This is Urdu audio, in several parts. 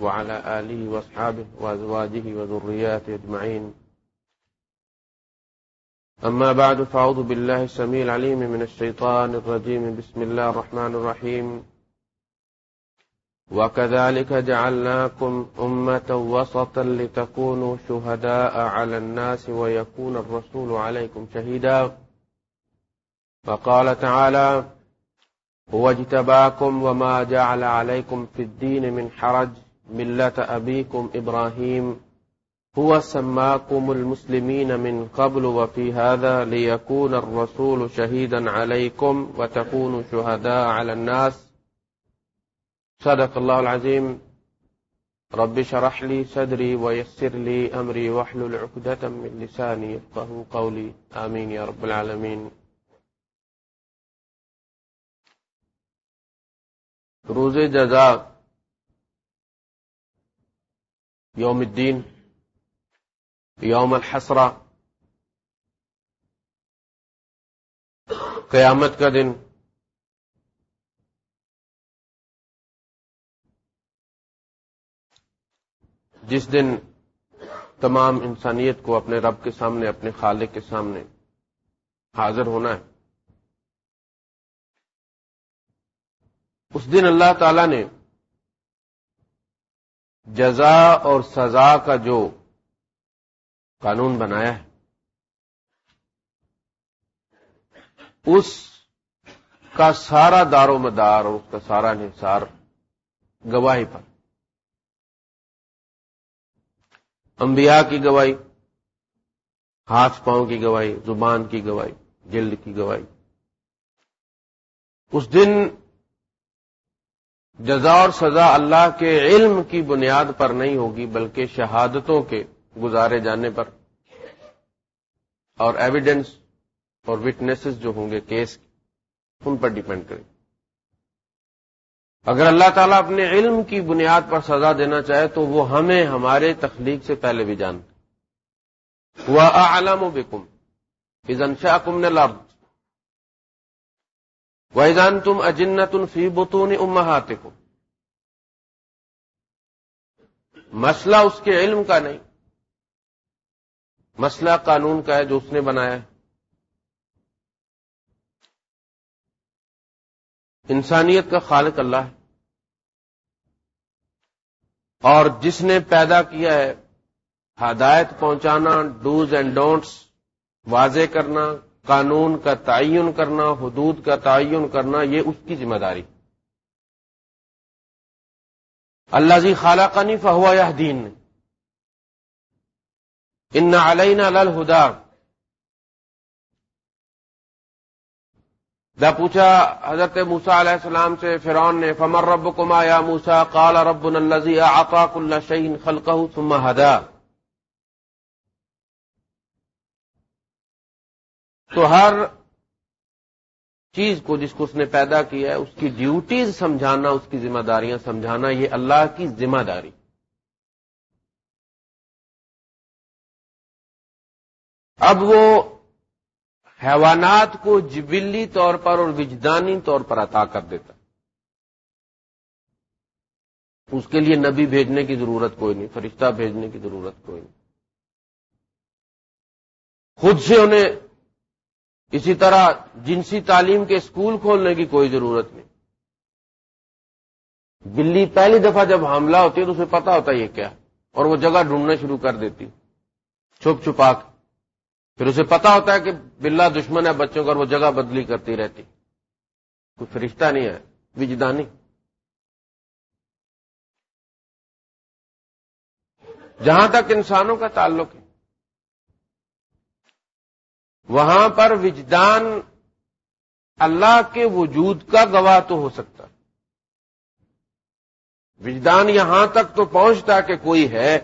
وعلى آله واصحابه وأزواجه وذرياته اجمعين أما بعد، فأعوذ بالله السميع العليم من الشيطان الرجيم. بسم الله الرحمن الرحيم. وكذلك جعلناكم أمة وسطا لتكونوا شهداء على الناس ويكون الرسول عليكم شهيدا. فقال تعالى هو اجتباكم وما جعل عليكم في الدين من حرج. ملة أبيكم إبراهيم هو سماكم المسلمين من قبل وفي هذا ليكون الرسول شهيدا عليكم وتكونوا شهداء على الناس. صدق الله العظيم رب شرح لي صدري ويسر لي أمري واحلل عقدة من لساني يفقه قولي آمين يا رب العالمين روز جزا یوم الدین یوم الحسرہ قیامت کا دن، جس دن تمام انسانیت کو اپنے رب کے سامنے، اپنے خالق کے سامنے حاضر ہونا ہے۔ اس دن اللہ تعالی نے جزا اور سزا کا جو قانون بنایا ہے، اس کا سارا دار و مدار اور اس کا سارا انحصار گواہی پر۔ انبیاء کی گواہی، ہاتھ پاؤں کی گواہی، زبان کی گواہی، جلد کی گواہی۔ اس دن جزا اور سزا اللہ کے علم کی بنیاد پر نہیں ہوگی، بلکہ شہادتوں کے گزارے جانے پر۔ اور ایویڈنس اور وٹنسز جو ہوں گے کیس ان پر ڈیپینڈ کرے اگر اللہ تعالیٰ اپنے علم کی بنیاد پر سزا دینا چاہے تو وہ ہمیں ہمارے تخلیق سے پہلے بھی جانتے۔ وہ عالم و بکم ازن شاہ کم نے لب ویدان تم اجنت فی بتون امہات کو مسئلہ اس کے علم کا نہیں۔ مسئلہ قانون کا ہے جو اس نے بنایا ہے۔ انسانیت کا خالق اللہ ہے۔ اور جس نے پیدا کیا ہے، ہدایت پہنچانا ڈوز اینڈ ڈونٹس واضح کرنا قانون کا تعین کرنا، حدود کا تعین کرنا، یہ اس کی ذمہ داری۔ اللہ جی خالہ کا نہیں فہوا یا دین ان علین الہدا دا پوچھا حضرت موسا علیہ السلام سے فرعون نے فمر رب کما یا موسا کالا رب الزی آقاق اللہ شعین خلقہ ثم ہدا۔ تو ہر چیز کو جس کو اس نے پیدا کیا ہے، اس کی ڈیوٹیز سمجھانا، اس کی ذمہ داریاں سمجھانا، یہ اللہ کی ذمہ داری۔ اب وہ حیوانات کو جبلی طور پر اور وجدانی طور پر عطا کر دیتا۔ اس کے لیے نبی بھیجنے کی ضرورت کوئی نہیں، فرشتہ بھیجنے کی ضرورت کوئی نہیں۔ خود سے انہیں اسی طرح جنسی تعلیم کے اسکول کھولنے کی کوئی ضرورت نہیں۔ بلی پہلی دفعہ جب حاملہ ہوتی ہے تو اسے پتا ہوتا ہے یہ کیا اور وہ جگہ ڈھونڈنا شروع کر دیتی۔ چھپ چھپا کے۔ پھر اسے پتا ہوتا ہے کہ بلا دشمن ہے بچوں کا اور وہ جگہ بدلی کرتی رہتی۔ کوئی فرشتہ نہیں ہے، وجدانی۔ جہاں تک انسانوں کا تعلق ہے۔ وہاں پر وجدان اللہ کے وجود کا گواہ تو ہو سکتا۔ وجدان یہاں تک تو پہنچتا کہ کوئی ہے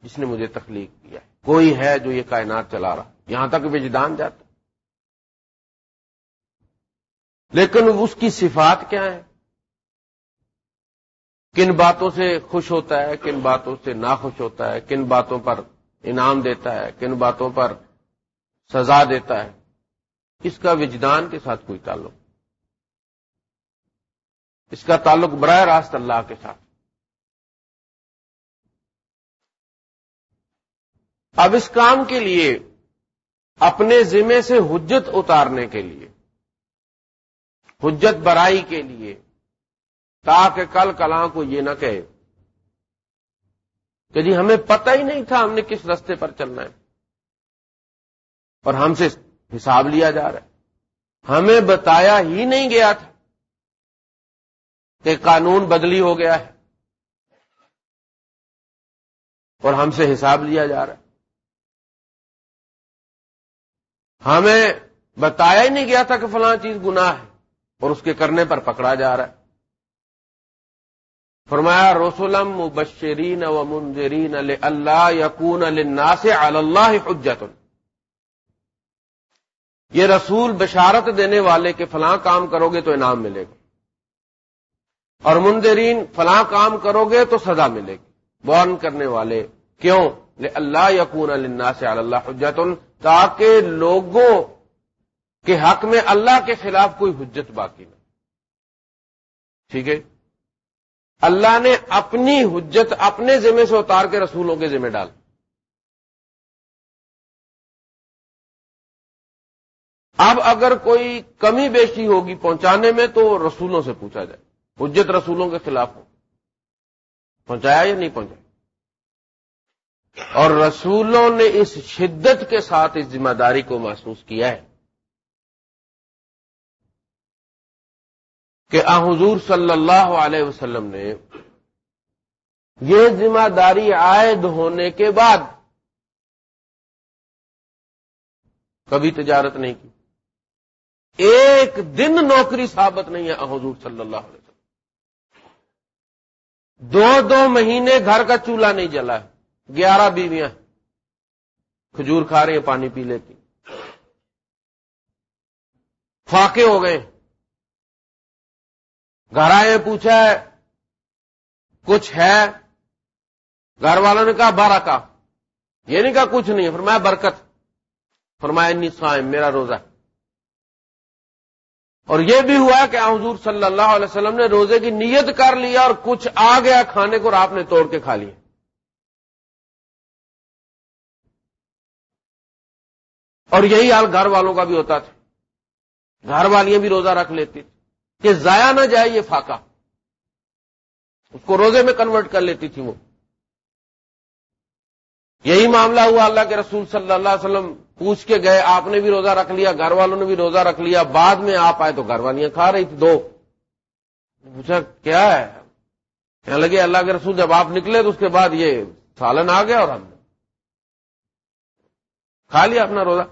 جس نے مجھے تخلیق کیا ہے، کوئی ہے جو یہ کائنات چلا رہا۔ یہاں تک وجدان جاتا۔ لیکن اس کی صفات کیا ہے کن باتوں سے خوش ہوتا ہے، کن باتوں سے ناخوش ہوتا ہے، کن باتوں پر انعام دیتا ہے، کن باتوں پر سزا دیتا ہے۔ اس کا وجدان کے ساتھ کوئی تعلق۔ اس کا تعلق براہ راست اللہ کے ساتھ۔ اب اس کام کے لیے، اپنے ذمے سے حجت اتارنے کے لیے، حجت برائی کے لیے، تاکہ کل کلاں کو یہ نہ کہے کہ جی ہمیں پتہ ہی نہیں تھا ہم نے کس رستے پر چلنا ہے۔ اور ہم سے حساب لیا جا رہا ہے۔ ہمیں بتایا ہی نہیں گیا تھا کہ قانون بدلی ہو گیا ہے اور ہم سے حساب لیا جا رہا ہے۔ ہمیں بتایا ہی نہیں گیا تھا کہ فلاں چیز گناہ ہے اور اس کے کرنے پر پکڑا جا رہا ہے۔ فرمایا رسولم مبشرین و منظرین اللہ یقون الناس اللہ حجت یہ رسول بشارت دینے والے کے فلاں کام کرو گے تو انعام ملے گا۔ اور منظرین فلاں کام کرو گے تو سزا ملے گی۔ بورن کرنے والے، کیوں؟ اللہ یقون اللہ سے اللہ حجت تاکہ لوگوں کے حق میں اللہ کے خلاف کوئی حجت باقی نہ ٹھیک ہے؟ اللہ نے اپنی حجت اپنے ذمے سے اتار کے رسولوں کے ذمہ ڈال۔ اب اگر کوئی کمی بیشی ہوگی پہنچانے میں تو رسولوں سے پوچھا جائے۔ حجت رسولوں کے خلاف ہو۔ پہنچایا یا نہیں پہنچایا؟ اور رسولوں نے اس شدت کے ساتھ اس ذمہ داری کو محسوس کیا ہے کہ آ حضور صلی اللہ علیہ وسلم نے یہ ذمہ داری عائد ہونے کے بعد کبھی تجارت نہیں کی۔ ایک دن نوکری ثابت نہیں ہے۔ حضور صلی اللہ علیہ وسلم۔ دو دو مہینے گھر کا چولہا نہیں جلا ہے۔ گیارہ بیویاں کھجور کھا رہے ہیں، پانی پی لیتی فاقے ہو گئے گھر آئے پوچھا ہے، کچھ ہے؟ گھر والوں نے کہا بارہ کا یہ نہیں کہا، کچھ نہیں فرمایا، برکت۔ فرمایا، انی سائم میرا روزہ اور یہ بھی ہوا کہ حضور صلی اللہ علیہ وسلم نے روزے کی نیت کر لیا اور کچھ آ گیا کھانے کو اور آپ نے توڑ کے کھا لیا اور یہی حال گھر والوں کا بھی ہوتا تھا۔ گھر والیاں بھی روزہ رکھ لیتی تھی کہ ضائع نہ جائے یہ فاقہ۔ اس کو روزے میں کنورٹ کر لیتی تھی وہ۔ یہی معاملہ ہوا اللہ کے رسول صلی اللہ علیہ وسلم پوچھ کے گئے، آپ نے بھی روزہ رکھ لیا، گھر والوں نے بھی روزہ رکھ لیا، بعد میں آپ آئے تو گھر والیاں کھا رہی تھی دو۔ پوچھا، کیا ہے؟ کہنے لگے، اللہ کے رسول، جب آپ نکلے تو اس کے بعد یہ سالن آ گیا اور ہم نے کھا لیا اپنا روزہ۔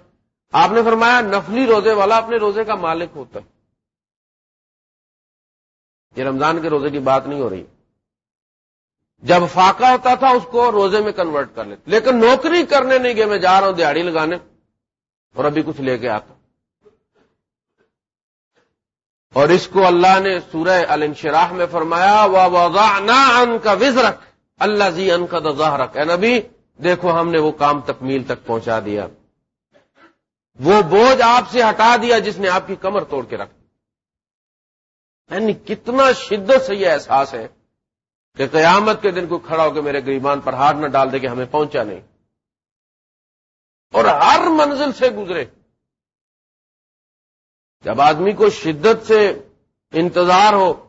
آپ نے فرمایا، نفلی روزے والا اپنے روزے کا مالک ہوتا ہے۔ یہ رمضان کے روزے کی بات نہیں ہو رہی۔ جب فاقہ ہوتا تھا، اس کو روزے میں کنورٹ کر لیتے۔ لیکن نوکری کرنے نہیں گئے، میں جا رہا ہوں دیہڑی لگانے۔ اور ابھی کچھ لے کے آتا اور اس کو اللہ نے سورہ الانشراح میں فرمایا ان کا وزرک اللہ زی ان کا دزاح رکھ اے نبی، دیکھو ہم نے وہ کام تکمیل تک پہنچا دیا۔ وہ بوجھ آپ سے ہٹا دیا جس نے آپ کی کمر توڑ کے رکھ یعنی کتنا شدت سے یہ احساس ہے کہ قیامت کے دن کو کھڑا ہو کے میرے گریبان پر ہاتھ نہ ڈال دے کہ ہمیں پہنچا نہیں۔ اور ہر منزل سے گزرے۔ جب آدمی کو شدت سے انتظار ہو،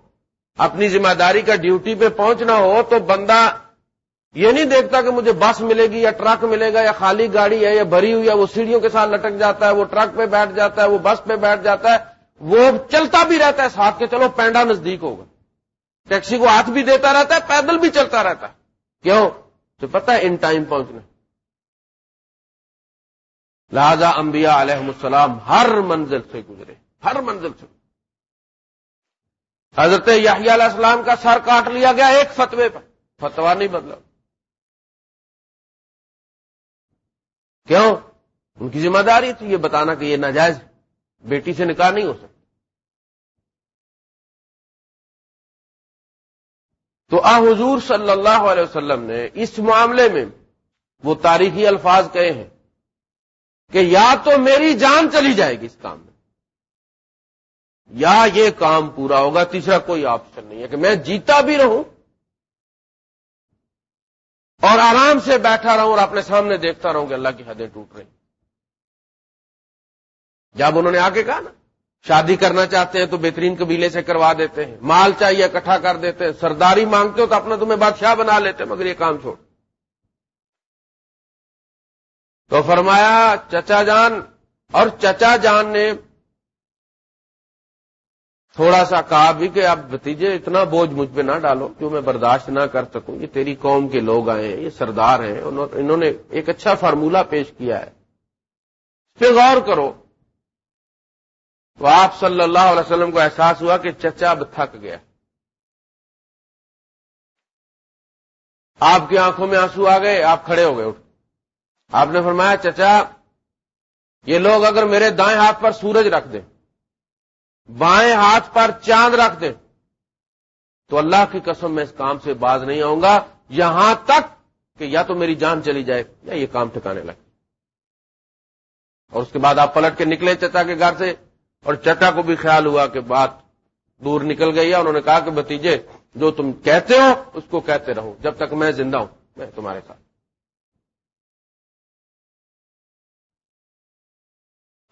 اپنی ذمہ داری کا ڈیوٹی پہ پہنچنا ہو، تو بندہ یہ نہیں دیکھتا کہ مجھے بس ملے گی یا ٹرک ملے گا یا خالی گاڑی ہے یا بھری ہوئی ہے، وہ سیڑھیوں کے ساتھ لٹک جاتا ہے، وہ ٹرک پہ بیٹھ جاتا ہے، وہ بس پہ بیٹھ جاتا ہے، وہ چلتا بھی رہتا ہے ساتھ کے، چلو پینڈا نزدیک ہوگا۔ ٹیکسی کو ہاتھ بھی دیتا رہتا ہے، پیدل بھی چلتا رہتا ہے۔ کیوں؟ تو پتا ہے ان ٹائم پہنچنا۔ لہذا انبیاء علیہ السلام ہر منزل سے گزرے، ہر منزل سے۔ حضرت یاہی علیہ السلام کا سر کاٹ لیا گیا ایک فتوے پر فتوا نہیں بدلا۔ کیوں؟ ان کی ذمہ داری تھی یہ بتانا کہ یہ ناجائز بیٹی سے نکاح نہیں ہو سکتا۔ تو آ حضور صلی اللہ علیہ وسلم نے اس معاملے میں وہ تاریخی الفاظ کہے ہیں۔ کہ یا تو میری جان چلی جائے گی اس کام میں، یا یہ کام پورا ہوگا، تیسرا کوئی آپشن نہیں ہے کہ میں جیتا بھی رہوں اور آرام سے بیٹھا رہوں اور اپنے سامنے دیکھتا رہوں کہ اللہ کی حدیں ٹوٹ رہی جب انہوں نے آگے کہا نا، شادی کرنا چاہتے ہیں تو بہترین قبیلے سے کروا دیتے ہیں، مال چاہیے اکٹھا کر دیتے ہیں، سرداری مانگتے ہو تو اپنا تمہیں بادشاہ بنا لیتے مگر یہ کام چھوڑ تو فرمایا، چچا جان، اور چچا جان نے تھوڑا سا کہا بھی کہ اب بتیجے اتنا بوجھ مجھ پہ نہ ڈالو جو میں برداشت نہ کر سکوں؟ یہ تیری قوم کے لوگ آئے ہیں، یہ سردار ہیں انہوں نے ایک اچھا فارمولہ پیش کیا ہے۔ اس پہ غور کرو۔ تو آپ صلی اللہ علیہ وسلم کو احساس ہوا کہ چچا اب تھک گیا۔ آپ کی آنکھوں میں آنسو آ گئے، آپ کھڑے ہو گئے، اٹھ۔ آپ نے فرمایا، چچا، یہ لوگ اگر میرے دائیں ہاتھ پر سورج رکھ دیں، بائیں ہاتھ پر چاند رکھ دیں، تو اللہ کی قسم میں اس کام سے باز نہیں آؤں گا۔ یہاں تک کہ یا تو میری جان چلی جائے یا یہ کام ٹھکانے لگے۔ اور اس کے بعد آپ پلٹ کے نکلے چچا کے گھر سے، اور چچا کو بھی خیال ہوا کہ بات دور نکل گئی ہے۔ انہوں نے کہا کہ بتیجے جو تم کہتے ہو، اس کو کہتے رہو، جب تک میں زندہ ہوں، میں تمہارے ساتھ۔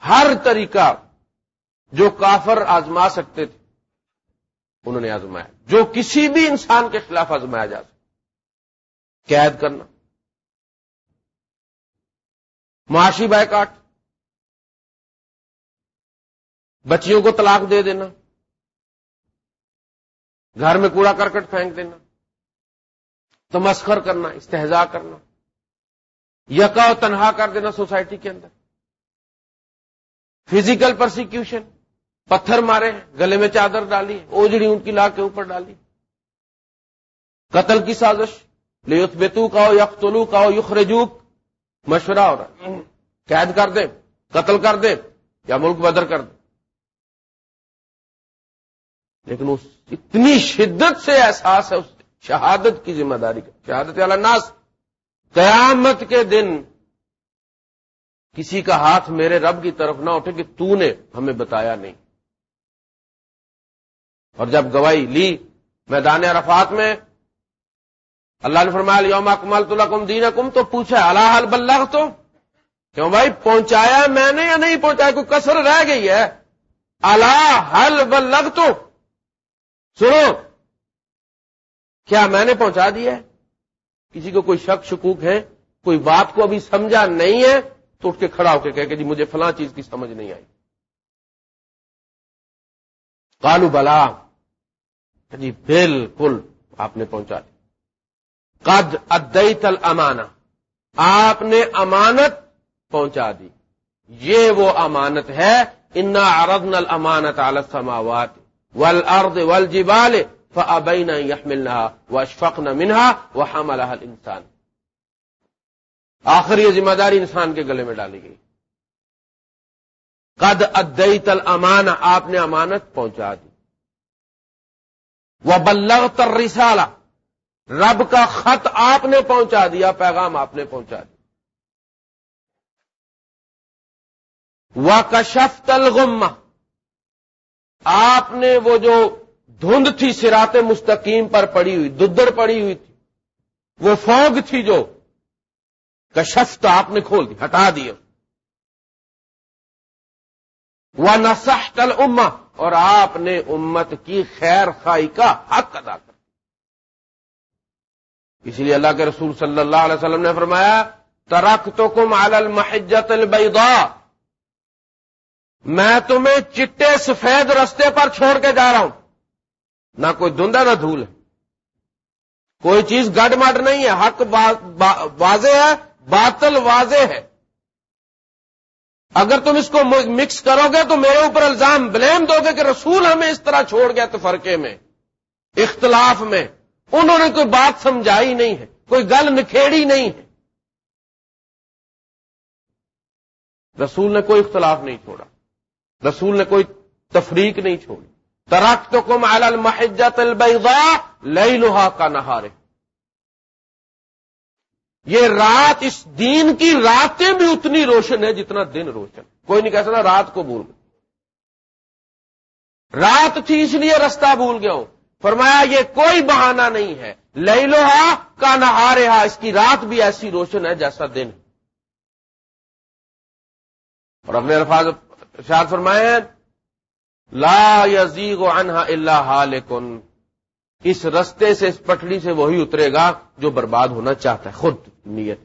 ہر طریقہ جو کافر آزما سکتے تھے، انہوں نے آزمایا۔ جو کسی بھی انسان کے خلاف آزمایا جا سکتا قید کرنا۔ معاشی بائیکاٹ۔ بچیوں کو طلاق دے دینا۔ گھر میں کوڑا کرکٹ پھینک دینا۔ تمسخر کرنا استحضا کرنا۔ یکا و تنہا کر دینا سوسائٹی کے اندر۔ فزیکل پرسیکیوشن پتھر مارے گلے میں چادر ڈالی اوجڑی ان کی لا کے اوپر ڈالی۔ قتل کی سازش لیت بیتو کا ہو یختلو کا ہو یخرجوک مشورہ ہو رہا قید کر دے قتل کر دے یا ملک بدر کر دے۔ لیکن اس اتنی شدت سے احساس ہے اس شہادت کی ذمہ داری کا۔ شہادت والا ناس۔ قیامت کے دن کسی کا ہاتھ میرے رب کی طرف نہ اٹھے کہ تو نے ہمیں بتایا نہیں۔ اور جب گواہی لی میدان عرفات میں، اللہ نے فرمایا یوم اکمل تو دین کم تو پوچھا اللہ حل بلغ تو کیوں بھائی، پہنچایا میں نے یا نہیں پہنچایا؟ کوئی کسر رہ گئی ہے۔ اللہ حل بلغ تو سنو، کیا میں نے پہنچا دیا ہے؟ کسی کو کوئی شک، شکوک ہے؟ کوئی بات کو ابھی سمجھا نہیں ہے؟ تو اٹھ کے کھڑا ہو کے کہ جی مجھے فلاں چیز کی سمجھ نہیں آئی۔ کالو بلا۔ جی بالکل آپ نے پہنچا دی قد ادئی تل امانا آپ نے امانت پہنچا دی۔ یہ وہ امانت ہے۔ انا اردن المانت السماوات والارض والجبال فابین يحملنها واشفقن منها وحملها الانسان آخر یہ ذمہ داری انسان کے گلے میں ڈالی گئی۔ قد ادئی تل امان آپ نے امانت پہنچا دی۔ وہ بلغ تر رسالہ رب کا خط آپ نے پہنچا دیا، پیغام آپ نے پہنچا دیا۔ وہ کشف تل آپ نے وہ جو دھند تھی سرات مستقیم پر پڑی ہوئی ددر پڑی ہوئی تھی، وہ فوگ تھی جو کشف تو آپ نے کھول دی، ہٹا دیا وہ نسح تل اور آپ نے امت کی خیر خائی کا حق ادا کر اس لیے اللہ کے رسول صلی اللہ علیہ وسلم نے فرمایا ترک تو کم المحجت البیضاء میں تمہیں چٹے سفید رستے پر چھوڑ کے جا رہا ہوں۔ نہ کوئی دھندا نہ دھول ہے۔ کوئی چیز گڈ مڈ نہیں ہے، حق واضح ہے۔ باطل واضح ہے۔ اگر تم اس کو مکس کرو گے تو میرے اوپر الزام بلیم دو گے کہ رسول ہمیں اس طرح چھوڑ گیا تفرقے میں، اختلاف میں۔ انہوں نے کوئی بات سمجھائی نہیں ہے، کوئی گل نکھیڑی نہیں ہے۔ رسول نے کوئی اختلاف نہیں چھوڑا۔ رسول نے کوئی تفریق نہیں چھوڑی۔ ترقت تو کم المحجت البیضاء لئی لوہا کا نہارے۔ یہ رات اس دین کی راتیں بھی اتنی روشن ہے جتنا دن روشن کوئی نہیں کہہ سکتا رات کو بھول گئے رات تھی اس لیے رستہ بھول گیا ہوں۔ فرمایا یہ کوئی بہانہ نہیں ہے۔ لئی لوہا کا نہارہا، اس کی رات بھی ایسی روشن ہے جیسا دن۔ اور اپنے الفاظ شاد فرمائے لا یزیغ عنہا اللہ حالکن۔ اس رستے سے، اس پٹڑی سے وہی اترے گا جو برباد ہونا چاہتا ہے۔ خود نیت۔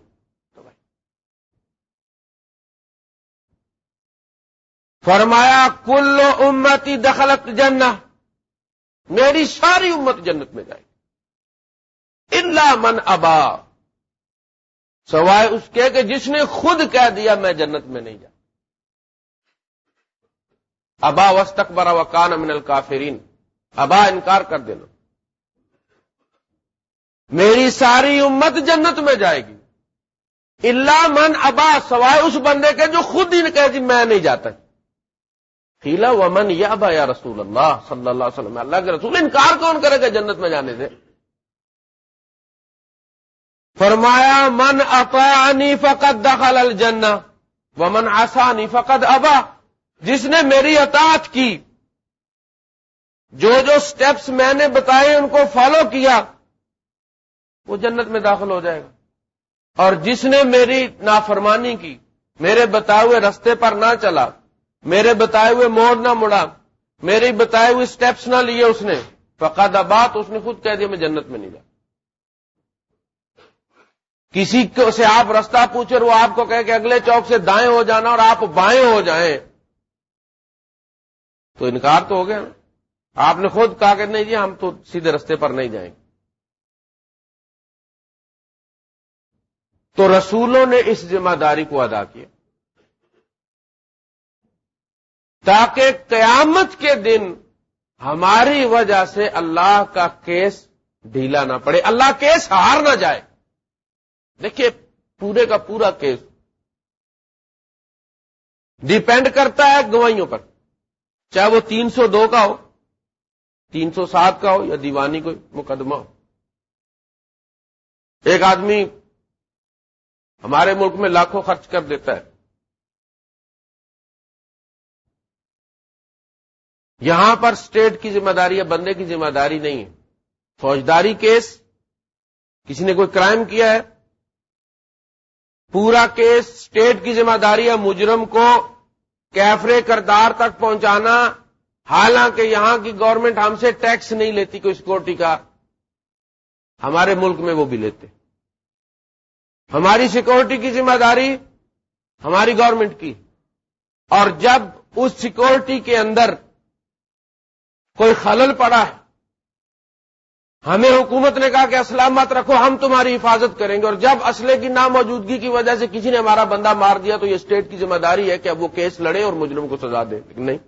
فرمایا، کل امتی دخلت جنہ۔ میری ساری امت جنت میں جائے گی۔ اللہ من ابا۔ سوائے اس کے کہ جس نے خود کہہ دیا، میں جنت میں نہیں جا ابا وسطبرا وکان امن الکافرین ابا، انکار کر دینا۔ میری ساری امت جنت میں جائے گی۔ اللہ من ابا سوائے اس بندے کے جو خود ہی کہہ جی میں نہیں جاتا۔ خیلا و من یا ابا یا رسول اللہ صلی اللہ علیہ وسلم۔ اللہ کے رسول انکار کون کرے گا جنت میں جانے سے؟ فرمایا، من اطاعنی فقد دخل الجنہ ومن آسانی فقد ابا جس نے میری اطاعت کی، جو جو سٹیپس میں نے بتائے ان کو فالو کیا۔ وہ جنت میں داخل ہو جائے گا۔ اور جس نے میری نافرمانی کی، میرے بتائے ہوئے رستے پر نہ چلا، میرے بتائے ہوئے موڑ نہ مڑا، میری بتائے ہوئے سٹیپس نہ لیے اس نے فقاد بات اس نے خود کہہ دیا میں جنت میں نہیں جا کسی سے آپ رستہ پوچھے وہ آپ کو کہے کہ اگلے چوک سے دائیں ہو جانا اور آپ بائیں ہو جائیں، تو انکار تو ہو گیا نا۔ آپ نے خود کہا کہ نہیں جی ہم تو سیدھے رستے پر نہیں جائیں گے۔ تو رسولوں نے اس ذمہ داری کو ادا کیا۔ تاکہ قیامت کے دن ہماری وجہ سے اللہ کا کیس ڈھیلا نہ پڑے، اللہ کیس ہار نہ جائے۔ دیکھیے، پورے کا پورا کیس ڈیپینڈ کرتا ہے گوائیوں پر۔ چاہے وہ تین سو دو کا ہو، تین سو سات کا ہو یا دیوانی کوئی مقدمہ ہو۔ ایک آدمی ہمارے ملک میں لاکھوں خرچ کر دیتا ہے۔ یہاں پر اسٹیٹ کی ذمہ داری ہے بندے کی ذمہ داری نہیں ہے۔ فوجداری کیس، کسی نے کوئی کرائم کیا ہے؟ پورا کیس اسٹیٹ کی ذمہ داری ہے مجرم کو کیفرے کردار تک پہنچانا، حالانکہ یہاں کی گورنمنٹ ہم سے ٹیکس نہیں لیتی کوئی سیکورٹی کا۔ ہمارے ملک میں وہ بھی لیتے۔ ہماری سیکورٹی کی ذمہ داری، ہماری گورنمنٹ کی۔ اور جب اس سیکورٹی کے اندر کوئی خلل پڑا ہے، ہمیں حکومت نے کہا کہ اسلام مت رکھو، ہم تمہاری حفاظت کریں گے۔ اور جب اسلحے کی ناموجودگی کی وجہ سے کسی نے ہمارا بندہ مار دیا تو یہ اسٹیٹ کی ذمہ داری ہے کہ اب وہ کیس لڑے اور مجرم کو سزا دے۔ نہیں۔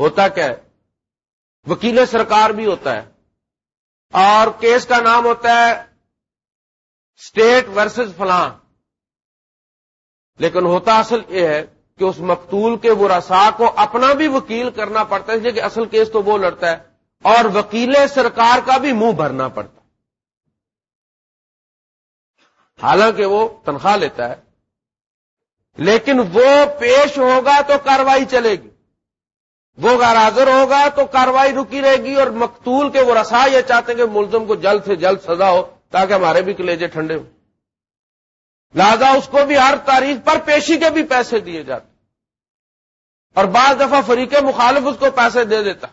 ہوتا کیا ہے؟ وکیل سرکار بھی ہوتا ہے۔ اور کیس کا نام ہوتا ہے اسٹیٹ ورسز فلاں۔ لیکن ہوتا اصل یہ ہے کہ اس مقتول کے وہ رسا کو اپنا بھی وکیل کرنا پڑتا ہے کہ اصل کیس تو وہ لڑتا ہے، اور وکیل سرکار کا بھی منہ بھرنا پڑتا ہے۔ حالانکہ وہ تنخواہ لیتا ہے، لیکن وہ پیش ہوگا تو کاروائی چلے گی۔ وہ اگر حاضر ہوگا تو کاروائی رکی رہے گی، اور مقتول کے وہ رسا یہ چاہتے ہیں کہ ملزم کو جلد سے جلد سزا ہو۔ تاکہ ہمارے بھی کلیجے ٹھنڈے ہوں۔ لہذا اس کو بھی ہر تاریخ پر پیشی کے بھی پیسے دیے جاتے اور بعض دفعہ فریق مخالف اس کو پیسے دے دیتا۔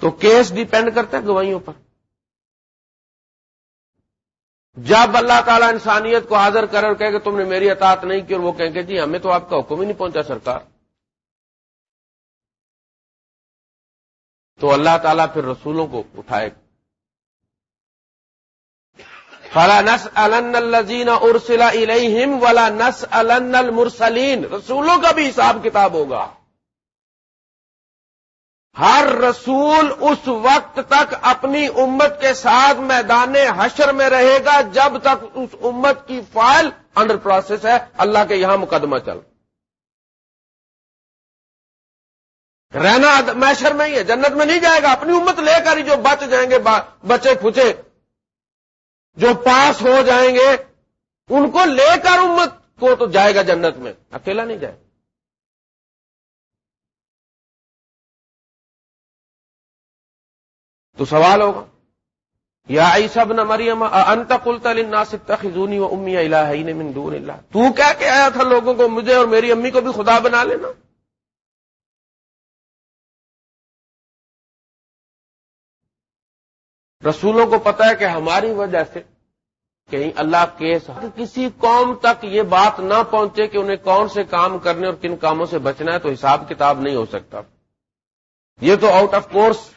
تو کیس ڈیپینڈ کرتا ہے گواہیوں پر۔ جب اللہ تعالیٰ انسانیت کو حاضر کرے اور کہے کہ تم نے میری اطاعت نہیں کی اور وہ کہیں کہ جی ہمیں تو آپ کا حکم ہی نہیں پہنچا سرکار۔ تو اللہ تعالیٰ پھر رسولوں کو اٹھائے گا۔ فلا نس الزین ارسلا الم ولا نس المرسلین رسولوں کا بھی حساب کتاب ہوگا۔ ہر رسول اس وقت تک اپنی امت کے ساتھ میدان حشر میں رہے گا جب تک اس امت کی فائل انڈر پروسیس ہے۔ اللہ کے یہاں مقدمہ چل۔ رہنا میشر میں ہی ہے، جنت میں نہیں جائے گا، اپنی امت لے کر ہی جو بچ جائیں گے بچے کھچے جو پاس ہو جائیں گے، ان کو لے کر امت کو تو جائے گا جنت میں، اکیلا نہیں جائے۔ تو سوال ہوگا، یا سب نہ مریم انت کلتا خزونی و امی اللہ من دون اللہ؟ تو کیا کہ آیا تھا لوگوں کو، مجھے اور میری امی کو بھی خدا بنا لینا۔ رسولوں کو پتا ہے کہ ہماری وجہ سے کہیں اللہ کے کسی قوم تک یہ بات نہ پہنچے کہ انہیں کون سے کام کرنے اور کن کاموں سے بچنا ہے، تو حساب کتاب نہیں ہو سکتا۔ یہ تو آؤٹ آف کورس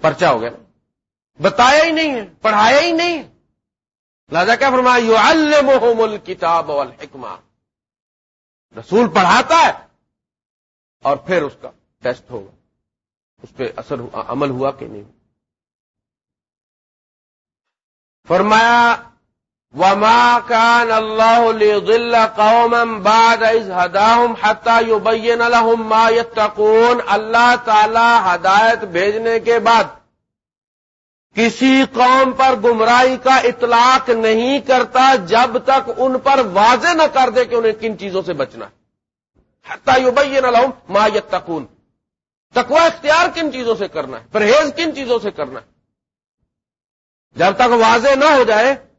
پرچا ہو گیا۔ بتایا ہی نہیں ہے، پڑھایا ہی نہیں ہے۔ لہذا کیا فرمایا؟ المحم کتاب والحکمہ رسول پڑھاتا ہے اور پھر اس کا ٹیسٹ ہوگا۔ اس پہ اثر عمل ہوا کہ نہیں۔ فرمایا، وما كان الله ليضل قوما بعد إذ هداهم حتى يبين لهم ما يتقون۔ اللہ تعالی ہدایت بھیجنے کے بعد کسی قوم پر گمراہی کا اطلاق نہیں کرتا جب تک ان پر واضح نہ کر دے کہ انہیں کن چیزوں سے بچنا ہے۔ حتی ما يتقون۔ تقوی اختیار کن چیزوں سے کرنا ہے، پرہیز کن چیزوں سے کرنا ہے۔ جب تک واضح نہ ہو جائے،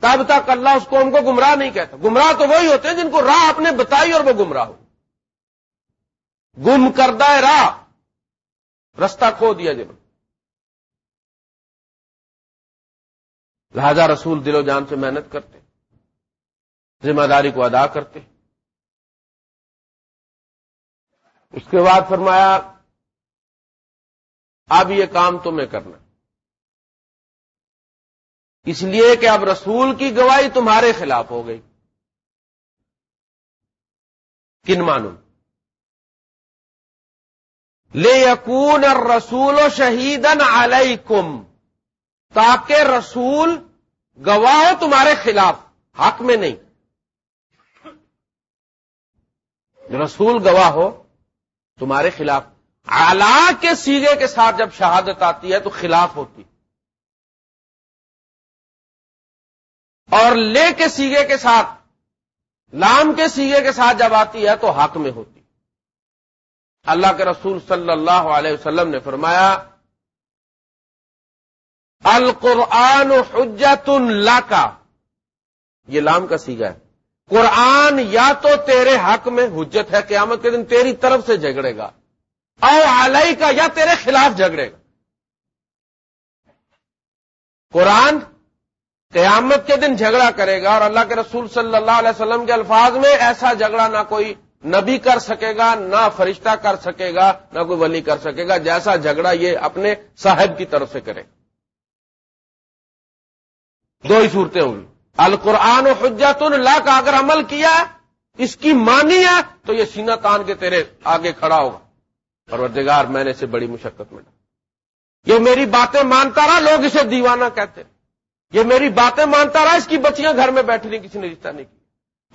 تب تک اللہ اس قوم کو گمراہ نہیں کہتا۔ گمراہ تو وہی ہوتے ہیں جن کو راہ آپ نے بتائی اور وہ گمراہ ہو۔ گم کردہ راہ، رستہ کھو دیا جب۔ لہذا رسول دل و جان سے محنت کرتے، ذمہ داری کو ادا کرتے۔ اس کے بعد فرمایا، اب یہ کام تمہیں کرنا۔ اس لیے کہ اب رسول کی گواہی تمہارے خلاف ہو گئی۔ کن مانو؟ لے یقون اور رسول و شہیدن علیکم، تاکہ رسول گواہ ہو تمہارے خلاف، حق میں نہیں۔ رسول گواہ ہو تمہارے خلاف آلہ کے سیگے کے ساتھ جب شہادت آتی ہے تو خلاف ہوتی۔ اور لے کے سیگے کے ساتھ، لام کے سیگے کے ساتھ جب آتی ہے تو حق میں ہوتی۔ اللہ کے رسول صلی اللہ علیہ وسلم نے فرمایا، القرآن حجت اللہ کا یہ لام کا سیگا ہے۔ قرآن یا تو تیرے حق میں حجت ہے، قیامت کے دن تیری طرف سے جھگڑے گا، او علیہ کا یا تیرے خلاف جھگڑے گا۔ قرآن قیامت کے دن جھگڑا کرے گا اور اللہ کے رسول صلی اللہ علیہ وسلم کے الفاظ میں ایسا جھگڑا نہ کوئی نبی کر سکے گا، نہ فرشتہ کر سکے گا، نہ کوئی ولی کر سکے گا، جیسا جھگڑا یہ اپنے صاحب کی طرف سے کرے۔ دو ہی صورتیں ہوں گی القرآن و حجت اللہ کا اگر عمل کیا، اس کی مانی ہے، تو یہ سینہ تان کے تیرے آگے کھڑا ہوگا۔ پروردگار، میں نے اسے بڑی مشقت میں یہ میری باتیں مانتا رہا، لوگ اسے دیوانہ کہتے۔ ہیں یہ میری باتیں مانتا رہا، اس کی بچیاں گھر میں بیٹھی نہیں، کسی نے رشتہ نہیں کیا۔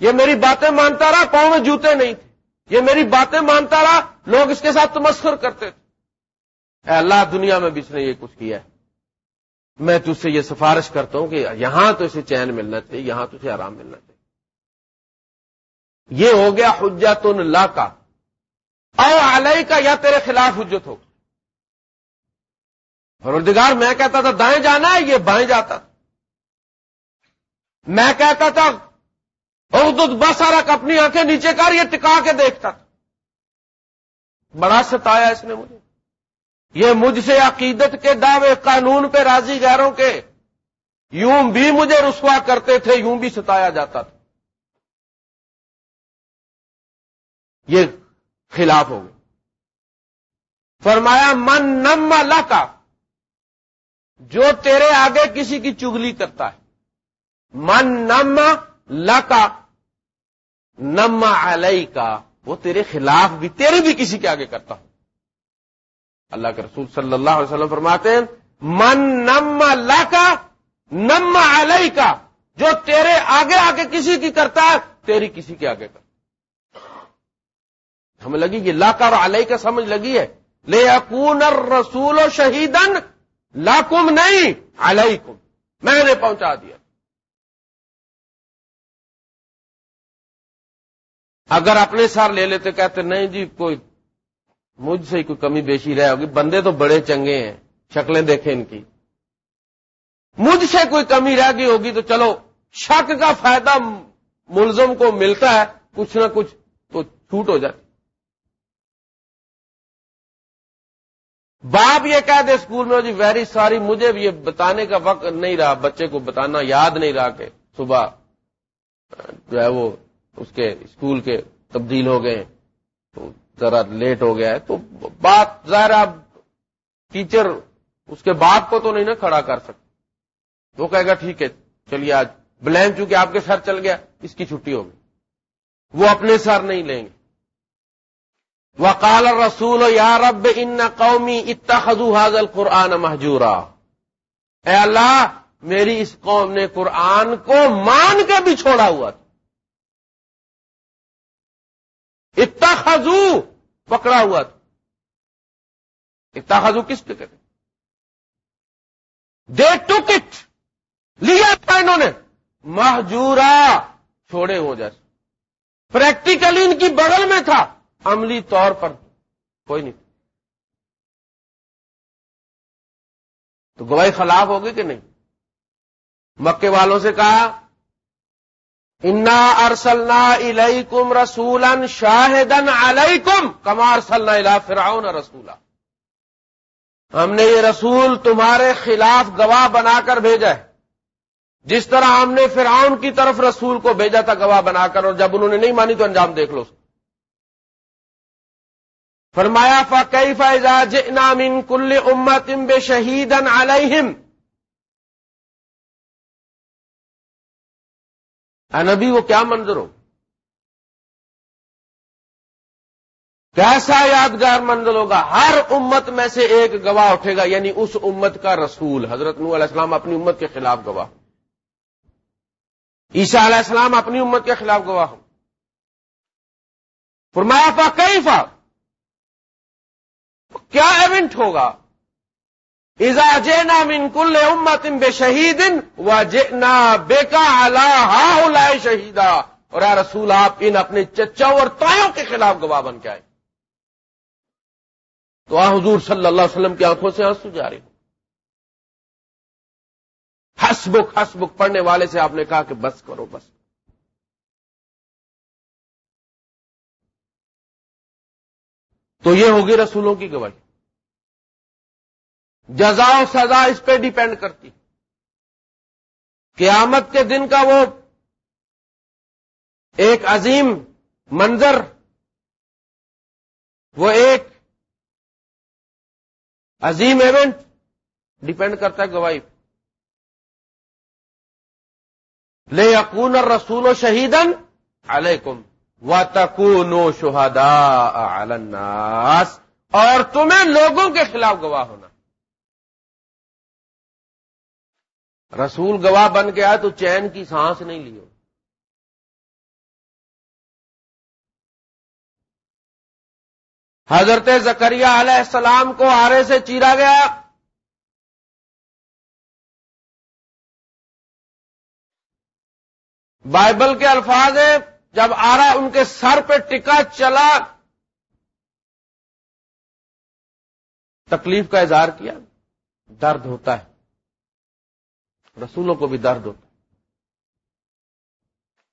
یہ میری باتیں مانتا رہا، پاؤں میں جوتے نہیں تھے۔ یہ میری باتیں مانتا رہا، لوگ اس کے ساتھ تمسخر کرتے تھے۔ اے اللہ، دنیا میں بھی اس نے یہ کچھ کیا ہے۔ میں تج سے یہ سفارش کرتا ہوں کہ یہاں تو اسے چین ملنا چاہیے، یہاں تو اسے آرام ملنا چاہیے۔ یہ ہو گیا حجت اللہ کا او علیہ کا یا تیرے خلاف حجت ہو۔ روزگار میں کہتا تھا، دائیں جانا ہے، یہ بائیں جاتا تھا۔ میں کہتا تھا، اردو بس رکھ اپنی آنکھیں نیچے کر، یہ ٹکا کے دیکھتا۔ تھا بڑا ستایا اس نے مجھے۔ یہ مجھ سے عقیدت کے دعوے قانون پہ راضی غیروں کے۔ یوں بھی مجھے رسوا کرتے تھے، یوں بھی ستایا جاتا تھا۔ یہ خلاف ہو گئے۔ فرمایا، من نم اللہ کا جو تیرے آگے کسی کی چگلی کرتا ہے۔ من نم لا کا نم علیہ کا وہ تیرے خلاف بھی، تیرے بھی کسی کے آگے کرتا ہوں۔ اللہ کے رسول صلی اللہ علیہ وسلم فرماتے ہیں، من نم لا کا نم علیہ کا جو تیرے آگے آگے کسی کی کرتا ہے، تیری کسی کے آگے کرتا ہمیں لگی یہ لا کا اور علیہ کا سمجھ لگی ہے۔ لے اکون رسول و شہیدن لاکم نہیں، علیکم، میں نے پہنچا دیا۔ اگر اپنے سار لے لیتے، کہتے، نہیں جی کوئی، مجھ سے کوئی کمی بیشی رہے ہوگی۔ بندے تو بڑے چنگے ہیں، شکلیں دیکھیں ان کی۔ مجھ سے کوئی کمی رہ گئی ہوگی تو چلو، شک کا فائدہ ملزم کو ملتا ہے، کچھ نہ کچھ تو چھوٹ ہو جاتی۔ باپ یہ کہہ دے اسکول میں جی ویری ساری، مجھے بھی یہ بتانے کا وقت نہیں رہا، بچے کو بتانا یاد نہیں رہا کہ صبح جو ہے وہ اس کے اسکول کے تبدیل ہو گئے تو ذرا لیٹ ہو گیا ہے۔ تو بات ظاہر اب ٹیچر اس کے باپ کو تو نہیں نا کھڑا کر سکتے وہ کہے گا، ٹھیک ہے، چلیے، آج بلین چونکہ آپ کے سر چل گیا، اس کی چھٹی ہوگی۔ وہ اپنے سر نہیں لیں گے۔ وقال رسول یا رب، ان قومی اتخذوا هذا القرآن محجورا اے اللہ، میری اس قوم نے قرآن کو مان کے بھی چھوڑا ہوا تھا۔ اتخذو، پکڑا ہوا تھا۔ اتخذو کس پہ کہتے دے ٹوک اٹ لیا تھا انہوں نے۔ محجورا، چھوڑے ہو جیسے پریکٹیکلی ان کی بغل میں تھا۔ عملی طور پر کوئی نہیں۔ تو گواہی خلاف ہوگی کہ نہیں؟ مکے والوں سے کہا انا ارسلنا الیکم رسولن شاہدن علیکم کمار سلنا الا فراؤن رسولا۔ ہم نے یہ رسول تمہارے خلاف گواہ بنا کر بھیجا ہے۔ جس طرح ہم نے فرعون کی طرف رسول کو بھیجا تھا گواہ بنا کر، اور جب انہوں نے نہیں مانی تو انجام دیکھ لو۔ فرمایا فا کئی فائزہ جنا من کل امت بے شہیدن علیہم نبی، وہ کیا منظر ہو؟ کیسا یادگار منظر ہوگا؟ ہر امت میں سے ایک گواہ اٹھے گا یعنی اس امت کا رسول، حضرت نو علیہ السلام اپنی امت کے خلاف گواہ عیسیٰ علیہ السلام اپنی امت کے خلاف گواہ ہو فرمایا فا کئی فا کیا ایونٹ ہوگا؟ من کل امت بے شہید و جینا بے کا شہیدا۔ اور رسول، آپ ان اپنے چچاؤں اور تایوں کے خلاف گواہ بن کے آئے۔ تو آ حضور صلی اللہ علیہ وسلم کی آنکھوں سے آنسو جا رہے ہسبک ہسبک پڑھنے والے سے آپ نے کہا کہ بس کرو، بس۔ تو یہ ہوگی رسولوں کی گواہی۔ جزا و سزا اس پہ ڈیپینڈ کرتی قیامت کے دن کا وہ ایک عظیم منظر، وہ ایک عظیم ایونٹ ڈیپینڈ کرتا ہے گواہی لے یقون اور رسول و شہیدن علیکم و تکون شہدا الناس، اور تمہیں لوگوں کے خلاف گواہ ہونا۔ رسول گواہ بن کے آئے تو چین کی سانس نہیں لیو۔ حضرت زکریہ علیہ السلام کو آرے سے چیرا گیا۔ بائبل کے الفاظ ہیں، جب آرا ان کے سر پہ ٹکا چلا، تکلیف کا اظہار کیا، درد ہوتا ہے۔ رسولوں کو بھی درد ہوتا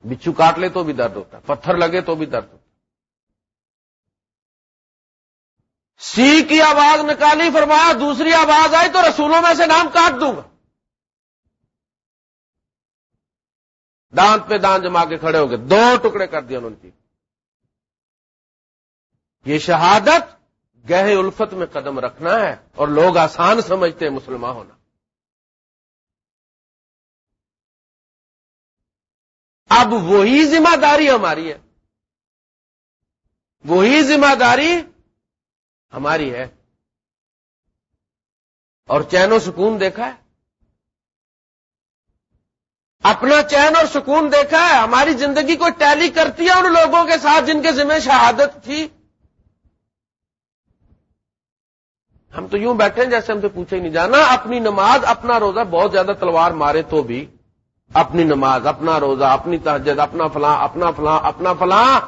بچھو کاٹ لے تو بھی درد ہوتا ہے، پتھر لگے تو بھی درد ہوتا سی کی آواز نکالی، فرمایا دوسری آواز آئی تو رسولوں میں سے نام کاٹ دوں گا۔ دانت پہ دانت جما کے کھڑے ہو گئے دو ٹکڑے کر دیا انہوں نے یہ شہادت گہے الفت میں قدم رکھنا ہے اور لوگ آسان سمجھتے ہیں مسلمان ہونا۔ اب وہی ذمہ داری ہماری ہے۔ وہی ذمہ داری ہماری ہے۔ اور چین و سکون دیکھا ہے۔ اپنا چین اور سکون دیکھا ہے۔ ہماری زندگی کو ٹیلی کرتی ہے ان لوگوں کے ساتھ جن کے ذمہ شہادت تھی۔ ہم تو یوں بیٹھے ہیں جیسے ہم سے پوچھے ہی نہیں۔ جانا، اپنی نماز، اپنا روزہ، بہت زیادہ تلوار مارے تو بھی۔ اپنی نماز، اپنا روزہ، اپنی تہجد، اپنا فلاں اپنا فلاں اپنا فلاں۔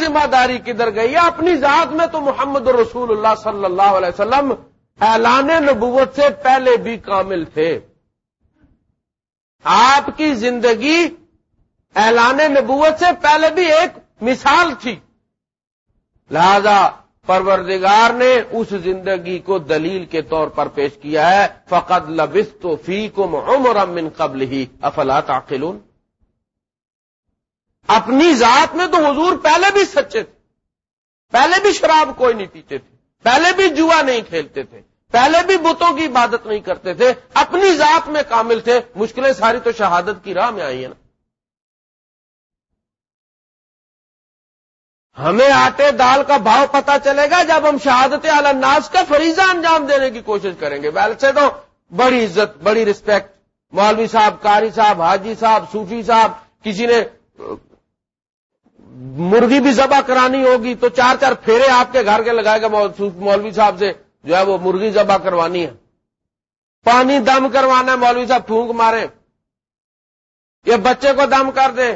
ذمہ داری کدھر گئی؟ اپنی ذات میں تو محمد رسول اللہ صلی اللہ علیہ وسلم اعلان نبوت سے پہلے بھی کامل تھے۔ آپ کی زندگی اعلان نبوت سے پہلے بھی ایک مثال تھی۔ لہذا پروردگار نے اس زندگی کو دلیل کے طور پر پیش کیا ہے فقط لبس تو فی کم من قبل ہی افلا عقلون اپنی ذات میں تو حضور پہلے بھی سچے تھے، پہلے بھی شراب کوئی نہیں پیتے تھے، پہلے بھی جوا نہیں کھیلتے تھے، پہلے بھی بتوں کی عبادت نہیں کرتے تھے، اپنی ذات میں کامل تھے۔ مشکلیں ساری تو شہادت کی راہ میں آئی ہیں نا۔ ہمیں آٹے دال کا بھاؤ پتا چلے گا جب ہم شہادت الناس کا فریضہ انجام دینے کی کوشش کریں گے۔ ویسے تو بڑی عزت، بڑی رسپیکٹ مولوی صاحب، قاری صاحب، حاجی صاحب، صوفی صاحب، کسی نے مرغی بھی ذبح کرانی ہوگی تو چار چار پھیرے آپ کے گھر کے لگائے گا مولوی صاحب سے، جو ہے وہ مرغی ذبح کروانی ہے۔ پانی دم کروانا ہے، مولوی صاحب پھونک مارے۔ یہ بچے کو دم کر دیں۔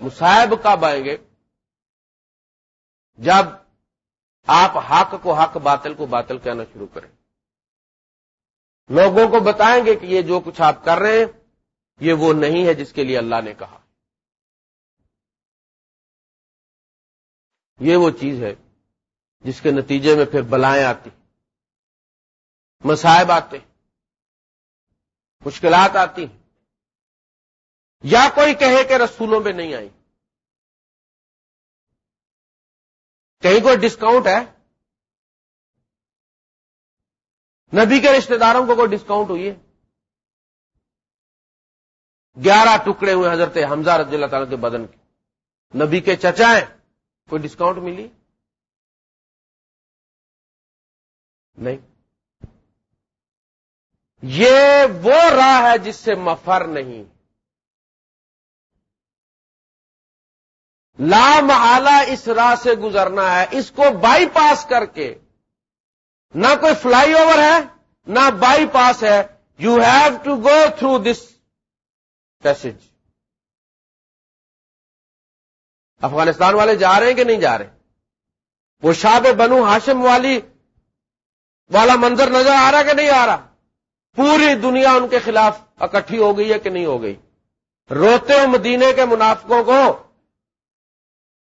مصائب کب آئیں گے؟ جب آپ حق کو حق، باطل کو باطل کہنا شروع کریں۔ لوگوں کو بتائیں گے کہ یہ جو کچھ آپ کر رہے ہیں، یہ وہ نہیں ہے جس کے لیے اللہ نے کہا۔ یہ وہ چیز ہے جس کے نتیجے میں پھر بلائیں آتی۔ مسائب آتے۔ مشکلات آتی۔ ہیں یا کوئی کہے کہ رسولوں میں نہیں آئی۔ کہیں کوئی ڈسکاؤنٹ ہے؟ نبی کے رشتہ داروں کو کوئی ڈسکاؤنٹ ہوئی ہے؟ گیارہ ٹکڑے ہوئے حضرت حمزہ رضی اللہ تعالیٰ کے بدن کے۔ نبی کے چچا ہیں، کوئی ڈسکاؤنٹ ملی؟ نہیں۔ یہ وہ راہ ہے جس سے مفر نہیں۔ لام آلہ اس راہ سے گزرنا ہے۔ اس کو بائی پاس کر کے۔ نہ کوئی فلائی اوور ہے، نہ بائی پاس ہے۔ You have to go through this passage Afghanistan والے جا رہے ہیں کہ نہیں جا رہے؟ وہ شاب بنو ہاشم والی، والا منظر نظر آ رہا کہ نہیں آ رہا؟ پوری دنیا ان کے خلاف اکٹھی ہو گئی ہے کہ نہیں ہو گئی؟ روتے ہو مدینے کے منافقوں کو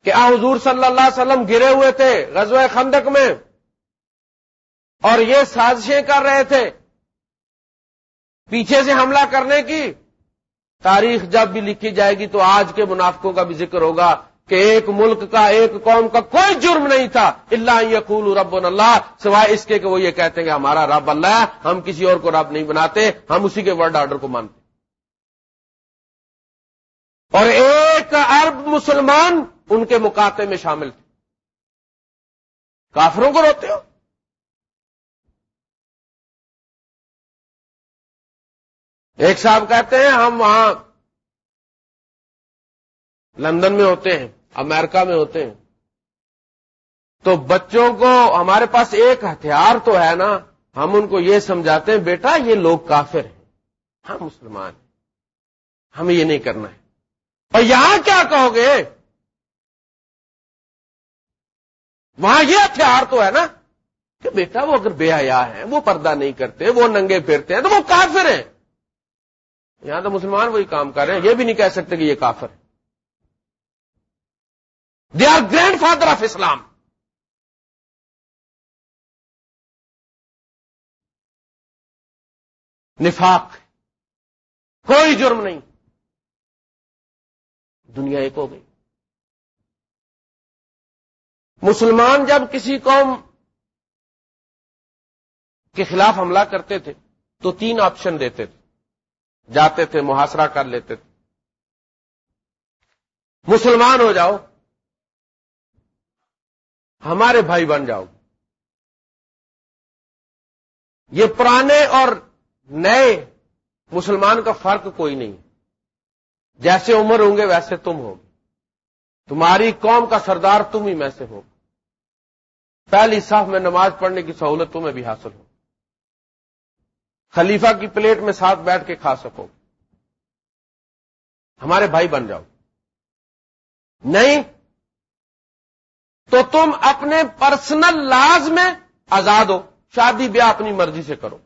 کہ آ حضور صلی اللہ علیہ وسلم گرے ہوئے تھے غزوہ خندق میں اور یہ سازشیں کر رہے تھے پیچھے سے حملہ کرنے کی تاریخ جب بھی لکھی جائے گی تو آج کے منافقوں کا بھی ذکر ہوگا کہ ایک ملک کا ایک قوم کا کوئی جرم نہیں تھا اللہ یقول رب اللہ سوائے اس کے کہ وہ یہ کہتے ہیں کہ ہمارا رب اللہ ہے، ہم کسی اور کو رب نہیں بناتے، ہم اسی کے ورڈ آرڈر کو مانتے۔ اور ایک ارب مسلمان ان کے مقاطے میں شامل تھے۔ کافروں کو روتے ہو؟ ایک صاحب کہتے ہیں، ہم وہاں لندن میں ہوتے ہیں، امریکہ میں ہوتے ہیں۔ تو بچوں کو، ہمارے پاس ایک ہتھیار تو ہے نا، ہم ان کو یہ سمجھاتے ہیں، بیٹا، یہ لوگ کافر ہیں۔ ہم مسلمان ہیں۔ ہمیں یہ نہیں کرنا ہے۔ اور یہاں کیا کہو گے؟ وہاں یہ ہتھیار تو ہے نا کہ بیٹا وہ اگر بے حیا ہیں، وہ پردہ نہیں کرتے، وہ ننگے پھرتے ہیں، تو وہ کافر ہیں۔ یہاں تو مسلمان وہی کام کر رہے ہیں، یہ بھی نہیں کہہ سکتے کہ یہ کافر they are grand father of Islam نفاق۔ کوئی جرم نہیں۔ دنیا ایک ہو گئی۔ مسلمان جب کسی قوم کے خلاف حملہ کرتے تھے تو تین آپشن دیتے تھے۔ جاتے تھے، محاصرہ کر لیتے تھے۔ مسلمان ہو جاؤ، ہمارے بھائی بن جاؤ۔ یہ پرانے اور نئے مسلمان کا فرق کوئی نہیں۔ جیسے عمر ہوں گے، ویسے تم ہوگے۔ تمہاری قوم کا سردار تم ہی میں سے ہو۔ پہلی صاف میں نماز پڑھنے کی سہولت تمہیں بھی حاصل ہو۔ خلیفہ کی پلیٹ میں ساتھ بیٹھ کے کھا سکو۔ ہمارے بھائی بن جاؤ۔ نہیں تو تم اپنے پرسنل لاز میں آزاد ہو۔ شادی بیاہ اپنی مرضی سے کرو۔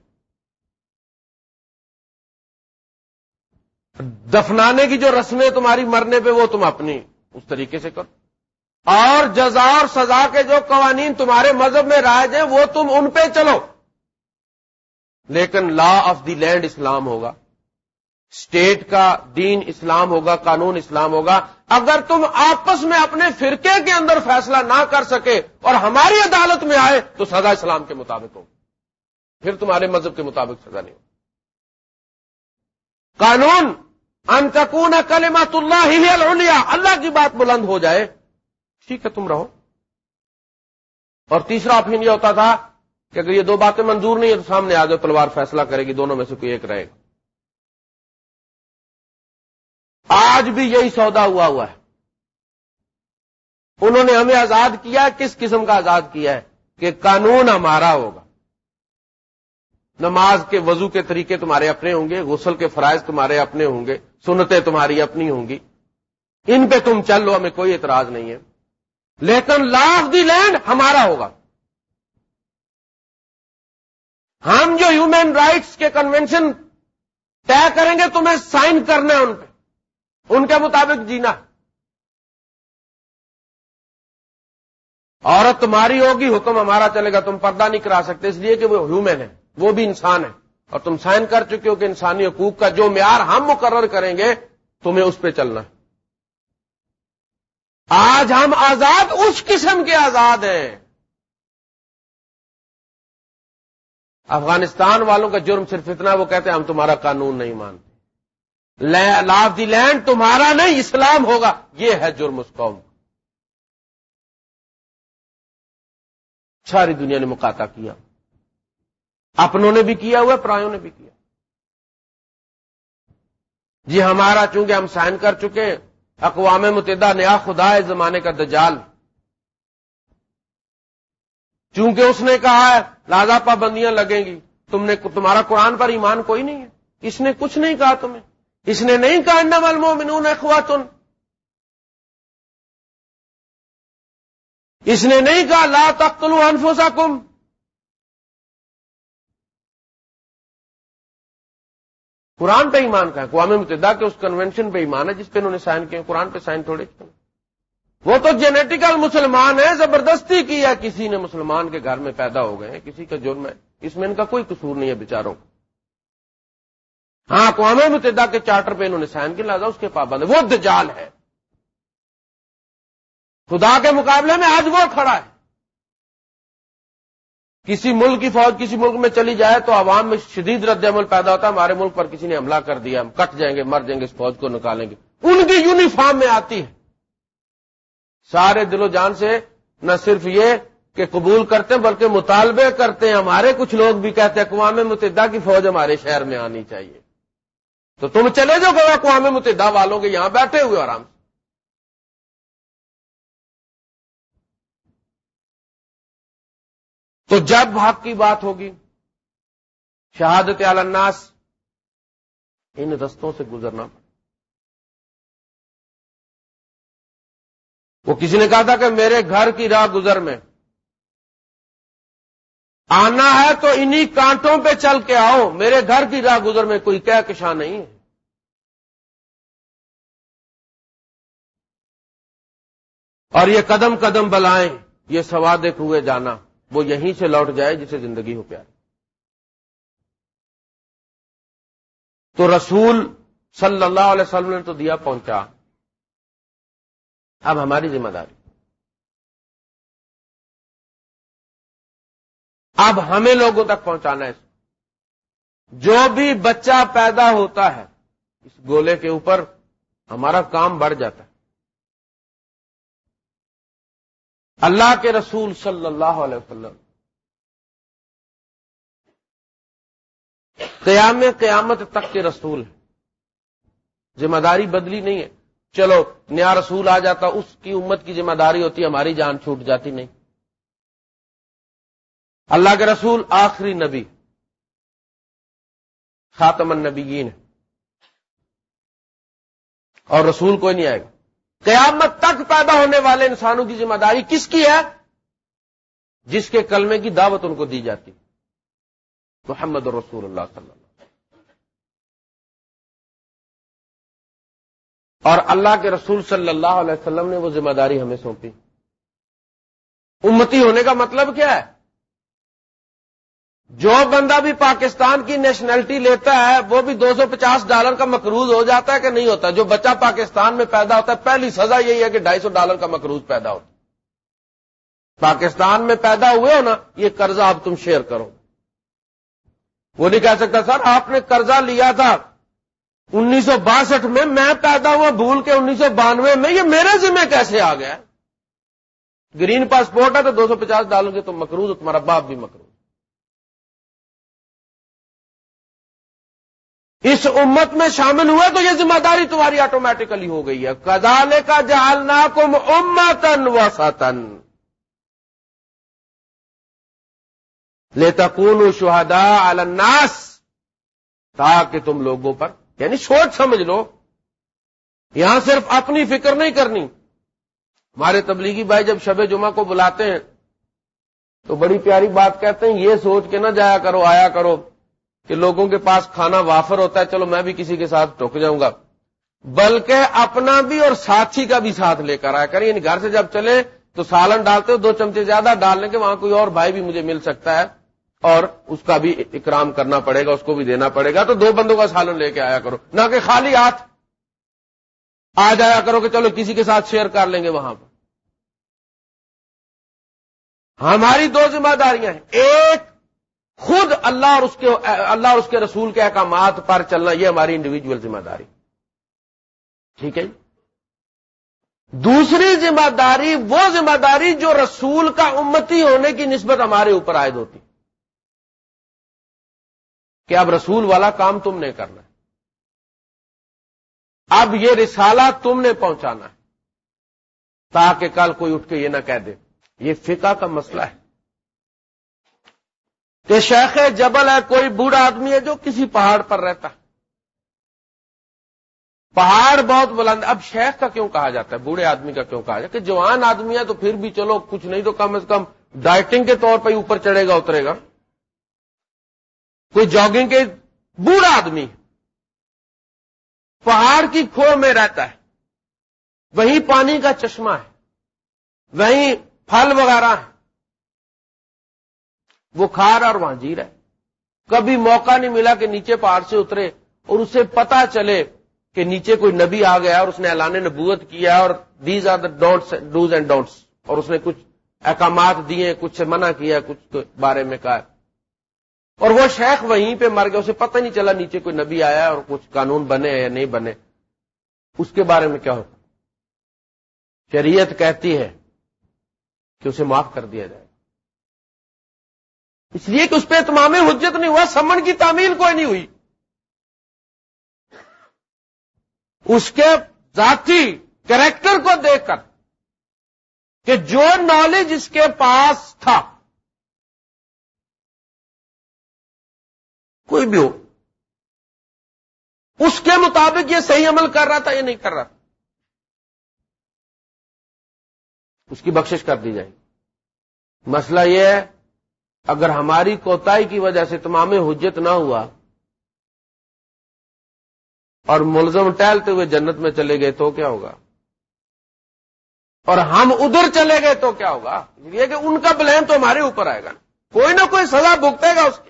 دفنانے کی جو رسمیں تمہاری مرنے پہ وہ تم اپنی اس طریقے سے کرو۔ اور جزا اور سزا کے جو قوانین تمہارے مذہب میں رائج ہیں، وہ تم ان پہ چلو۔ لیکن لا آف دی لینڈ اسلام ہوگا۔ اسٹیٹ کا دین اسلام ہوگا، قانون اسلام ہوگا۔ اگر تم آپس میں اپنے فرقے کے اندر فیصلہ نہ کر سکے اور ہماری عدالت میں آئے، تو سزا اسلام کے مطابق ہو پھر تمہارے مذہب کے مطابق سزا نہیں ہو قانون انتقون کلمت اللہ ہی اللہ کی بات بلند ہو جائے۔ ٹھیک ہے، تم رہو۔ اور تیسرا آپشن یہ ہوتا تھا کہ اگر یہ دو باتیں منظور نہیں ہے تو سامنے آ جاؤ، تلوار فیصلہ کرے گی، دونوں میں سے کوئی ایک رہے گا۔ آج بھی یہی سودا ہوا ہوا ہے۔ انہوں نے ہمیں آزاد کیا، کس قسم کا آزاد کیا ہے؟ کہ قانون ہمارا ہوگا۔ نماز کے وضو کے طریقے تمہارے اپنے ہوں گے، غسل کے فرائض تمہارے اپنے ہوں گے، سنتیں تمہاری اپنی ہوں گی۔ ان پہ تم چل لو، ہمیں کوئی اعتراض نہیں ہے۔ لیکن لا آف دی لینڈ ہمارا ہوگا۔ ہم جو ہیومن رائٹس کے کنونشن طے کریں گے، تمہیں سائن کرنا ہے ان پہ۔ ان کے مطابق جینا۔ عورت تمہاری ہوگی، حکم ہمارا چلے گا، تم پردہ نہیں کرا سکتے، اس لیے کہ وہ ہیومن ہے وہ بھی انسان ہے اور تم سائن کر چکے ہو کہ انسانی حقوق کا جو معیار ہم مقرر کریں گے، تمہیں اس پہ چلنا۔ ہے آج ہم آزاد، اس قسم کے آزاد ہیں۔ افغانستان والوں کا جرم صرف اتنا، وہ کہتے ہیں، ہم تمہارا قانون نہیں مانتے۔ لا آف دی لینڈ تمہارا نہیں، اسلام ہوگا۔ یہ ہے جرم اس قوم ساری دنیا نے مکاتا کیا۔ اپنوں نے بھی کیا ہوا پرایوں نے بھی کیا۔ جی ہمارا چونکہ ہم سائن کر چکے اقوام متحدہ نیا خدا ہے، زمانے کا دجال۔ چونکہ اس نے کہا ہے، لازا پابندیاں لگیں گی۔ تم نے تمہارا قرآن پر ایمان کوئی نہیں ہے۔ اس نے کچھ نہیں کہا تمہیں۔ اس نے نہیں کہا المومنون اخواتن۔ اس نے نہیں کہا، لا تقتلوا انفسکم۔ قرآن پہ ایمان کا ہے۔ اقوام متحدہ کے اس کنونشن پہ ایمان ہے جس پہ انہوں نے سائن کیا۔ قرآن پہ سائن تھوڑے۔ وہ تو جینیٹیکل مسلمان ہے زبردستی کی ہے۔ کسی نے مسلمان کے گھر میں پیدا ہو گئے ہیں، کسی کا جرم ہے۔ اس میں ان کا کوئی قصور نہیں ہے بےچاروں کو ہاں اقوام متحدہ کے چارٹر پہ انہوں نے سائن کی لازا اس کے پابند ہے وہ دجال ہے۔ خدا کے مقابلے میں آج وہ کھڑا ہے۔ کسی ملک کی فوج کسی ملک میں چلی جائے تو عوام میں شدید رد عمل پیدا ہوتا ہے، ہمارے ملک پر کسی نے حملہ کر دیا، ہم کٹ جائیں گے، مر جائیں گے، اس فوج کو نکالیں گے۔ ان کی یونیفارم میں آتی ہے۔ سارے دل و جان سے نہ صرف یہ کہ قبول کرتے ہیں، بلکہ مطالبے کرتے ہیں۔ ہمارے کچھ لوگ بھی کہتے ہیں، اقوام متحدہ کی فوج ہمارے شہر میں آنی چاہیے۔ تو تم چلے جاؤ کہ اقوام متحدہ والوں کے یہاں بیٹھے ہوئے آرام سے۔ تو جب حق کی بات ہوگی، شہادت الناس، ان رستوں سے گزرنا۔ وہ کسی نے کہا تھا کہ میرے گھر کی راہ گزر میں۔ آنا ہے تو انہی کانٹوں پہ چل کے آؤ، میرے گھر کی راہ گزر میں کوئی کیا کشاں نہیں ہے۔ اور یہ قدم قدم بلائیں، یہ سوادق ہوئے جانا۔ وہ یہیں سے لوٹ جائے جسے زندگی ہو پیاری تو رسول صلی اللہ علیہ وسلم نے تو دیا پہنچا۔ اب ہماری ذمہ داری۔ اب ہمیں لوگوں تک پہنچانا ہے۔ جو بھی بچہ پیدا ہوتا ہے، اس گولے کے اوپر ہمارا کام بڑھ جاتا ہے۔ اللہ کے رسول صلی اللہ علیہ وسلم۔ قیام قیامت تک کے رسول ذمہ داری بدلی نہیں ہے۔ چلو، نیا رسول آ جاتا، اس کی امت کی ذمہ داری ہوتی، ہماری جان چھوٹ جاتی نہیں۔ اللہ کے رسول آخری نبی۔ خاتم النبیین۔ ہے اور رسول کوئی نہیں آئے گا۔ قیامت تک پیدا ہونے والے انسانوں کی ذمہ داری کس کی ہے؟ جس کے کلمے کی دعوت ان کو دی جاتی۔ محمد رسول اللہ صلی اللہ اور اللہ کے رسول صلی اللہ علیہ وسلم نے وہ ذمہ داری ہمیں سونپی۔ امتی ہونے کا مطلب کیا ہے؟ جو بندہ بھی پاکستان کی نیشنلٹی لیتا ہے، وہ بھی دو سو پچاس ڈالر کا مقروض ہو جاتا ہے کہ نہیں ہوتا؟ جو بچہ پاکستان میں پیدا ہوتا ہے، پہلی سزا یہی ہے کہ ڈھائی سو ڈالر کا مقروض پیدا ہوتا پاکستان میں پیدا ہوئے ہو نا، یہ قرضہ اب تم شیئر کرو۔ وہ نہیں کہہ سکتا، سر، آپ نے قرضہ لیا تھا انیس سو باسٹھ میں میں پیدا ہوا بھول کے انیس سو بانوے میں، یہ میرے ذمہ کیسے آ گیا؟ گرین پاسپورٹ ہے تو دو سو پچاس ڈالو گے تو مکروز تمہارا باپ بھی مکروز اس امت میں شامل ہوئے تو یہ ذمہ داری تمہاری آٹومیٹکلی ہو گئی ہے۔ کزالے کا جالنا کم امتن و ستن لے تکون شہدا الناس۔ تاکہ تم لوگوں پر یعنی سوچ سمجھ لو۔ یہاں صرف اپنی فکر نہیں کرنی۔ ہمارے تبلیغی بھائی جب شب جمعہ کو بلاتے ہیں تو بڑی پیاری بات کہتے ہیں، یہ سوچ کے نہ جایا کرو، آیا کرو۔ کہ لوگوں کے پاس کھانا وافر ہوتا ہے، چلو میں بھی کسی کے ساتھ ٹوک جاؤں گا۔ بلکہ اپنا بھی اور ساتھی کا بھی ساتھ لے کر آیا کریں۔ یعنی گھر سے جب چلے تو سالن ڈالتے ہو، دو چمچے زیادہ ڈال لیں گے وہاں کوئی اور بھائی بھی مجھے مل سکتا ہے اور اس کا بھی اکرام کرنا پڑے گا، اس کو بھی دینا پڑے گا۔ تو دو بندوں کا سالن لے کے آیا کرو۔ نہ کہ خالی ہاتھ۔ آ جایا کرو کہ چلو کسی کے ساتھ شیئر کر لیں گے وہاں پر۔ ہماری دو ذمہ داریاں ہیں۔ ایک خود اللہ اور اس کے، اللہ اور اس کے رسول کے احکامات پر چلنا، یہ ہماری انڈیویجل ذمہ داری۔ ٹھیک ہے جی؟ دوسری ذمہ داری وہ ذمہ داری جو رسول کا امتی ہونے کی نسبت ہمارے اوپر عائد ہوتی۔ کہ اب رسول والا کام تم نے کرنا ہے۔ اب یہ رسالہ تم نے پہنچانا ہے۔ تاکہ کل کوئی اٹھ کے یہ نہ کہہ دے۔ یہ فقہ کا مسئلہ ہے۔ کہ شیخ جبل ہے، کوئی بوڑھا آدمی ہے جو کسی پہاڑ پر رہتا ہے۔ پہاڑ بہت بلند، اب شیخ کا کیوں کہا جاتا ہے؟ بوڑھے آدمی کا کیوں کہا جاتا ہے؟ کہ جوان آدمی ہے تو پھر بھی چلو، کچھ نہیں تو کم از کم ڈائٹنگ کے طور پہ اوپر چڑھے گا، اترے گا۔ کوئی جاگنگ کے بوڑھا آدمی پہاڑ کی کھو میں رہتا ہے۔ وہیں پانی کا چشمہ ہے۔ وہیں پھل وغیرہ ہے وہ کھا رہا اور وہاں جی رہا ہے۔ کبھی موقع نہیں ملا کہ نیچے پہاڑ سے اترے اور اسے پتا چلے کہ نیچے کوئی نبی آ گیا اور اس نے اعلان نبوت کیا اور these are the don'ts dos and don'ts اور اس نے کچھ احکامات دیے، کچھ سے منع کیا، کچھ بارے میں کہا۔ اور وہ شیخ وہیں پہ مر گیا، اسے پتہ نہیں چلا نیچے کوئی نبی آیا اور کچھ قانون بنے یا نہیں بنے۔ اس کے بارے میں کیا ہوتا شریعت کہتی ہے کہ اسے معاف کر دیا جائے۔ اس لیے کہ اس پہ اتمام حجت نہیں ہوا، سمن کی تعمیل کوئی نہیں ہوئی۔ اس کے ذاتی کریکٹر کو دیکھ کر کہ جو نالج اس کے پاس تھا، کوئی بھی ہو، اس کے مطابق یہ صحیح عمل کر رہا تھا، یہ نہیں کر رہا تھا۔ اس کی بخشش کر دی جائے۔ گی مسئلہ یہ ہے اگر ہماری کوتاہی کی وجہ سے تمام حجت نہ ہوا اور ملزم ٹہلتے ہوئے جنت میں چلے گئے تو کیا ہوگا؟ اور ہم ادھر چلے گئے تو کیا ہوگا؟ یہ کہ ان کا بلین تو ہمارے اوپر آئے گا۔ کوئی نہ کوئی سزا بھگتے گا اس کی۔